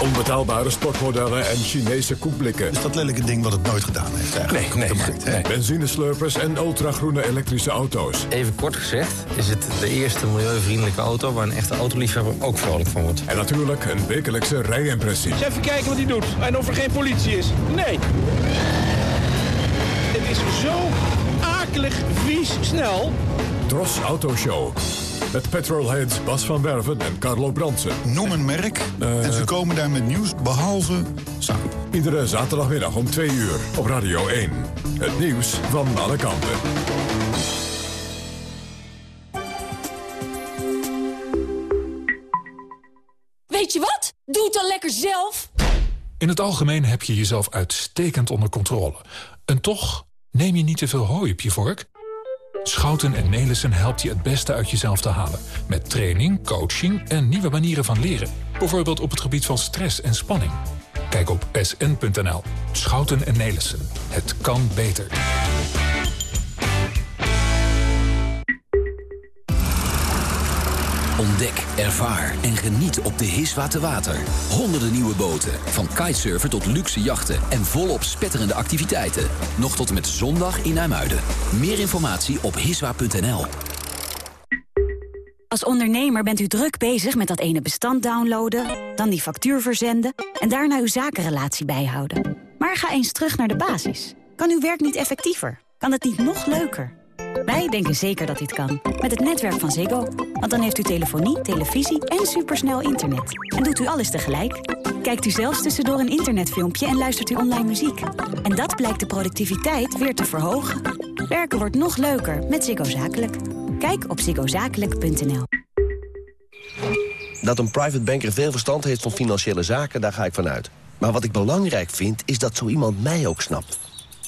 Onbetaalbare sportmodellen en Chinese koekblikken. Is dat lelijke ding wat het nooit gedaan heeft eigenlijk? Nee, nee, nee, nee. Benzineslurpers en ultragroene elektrische auto's. Even kort gezegd is het de eerste milieuvriendelijke auto... waar een echte autoliefhebber ook vrolijk van wordt. En natuurlijk een wekelijkse rijimpressie. even kijken wat hij doet en of er geen politie is. Nee. Het is zo akelig, vies, snel. Tros Autoshow. Met petrolheads Bas van Werven en Carlo Bransen. Noem een merk uh, en ze komen daar met nieuws behalve samen. Iedere zaterdagmiddag om 2 uur op Radio 1. Het nieuws van alle kanten. Weet je wat? Doe het dan lekker zelf. In het algemeen heb je jezelf uitstekend onder controle. En toch neem je niet te veel hooi op je vork... Schouten en Nelissen helpt je het beste uit jezelf te halen. Met training, coaching en nieuwe manieren van leren. Bijvoorbeeld op het gebied van stress en spanning. Kijk op sn.nl. Schouten en Nelissen. Het kan beter. Ontdek, ervaar en geniet op de Hiswa Water. Honderden nieuwe boten, van kitesurfen tot luxe jachten... en volop spetterende activiteiten. Nog tot en met zondag in IJmuiden. Meer informatie op hiswa.nl. Als ondernemer bent u druk bezig met dat ene bestand downloaden... dan die factuur verzenden en daarna uw zakenrelatie bijhouden. Maar ga eens terug naar de basis. Kan uw werk niet effectiever? Kan het niet nog leuker? Wij denken zeker dat dit kan. Met het netwerk van Ziggo. Want dan heeft u telefonie, televisie en supersnel internet. En doet u alles tegelijk. Kijkt u zelfs tussendoor een internetfilmpje en luistert u online muziek. En dat blijkt de productiviteit weer te verhogen. Werken wordt nog leuker met Ziggo Zakelijk. Kijk op ziggozakelijk.nl. Dat een private banker veel verstand heeft van financiële zaken, daar ga ik vanuit. Maar wat ik belangrijk vind, is dat zo iemand mij ook snapt.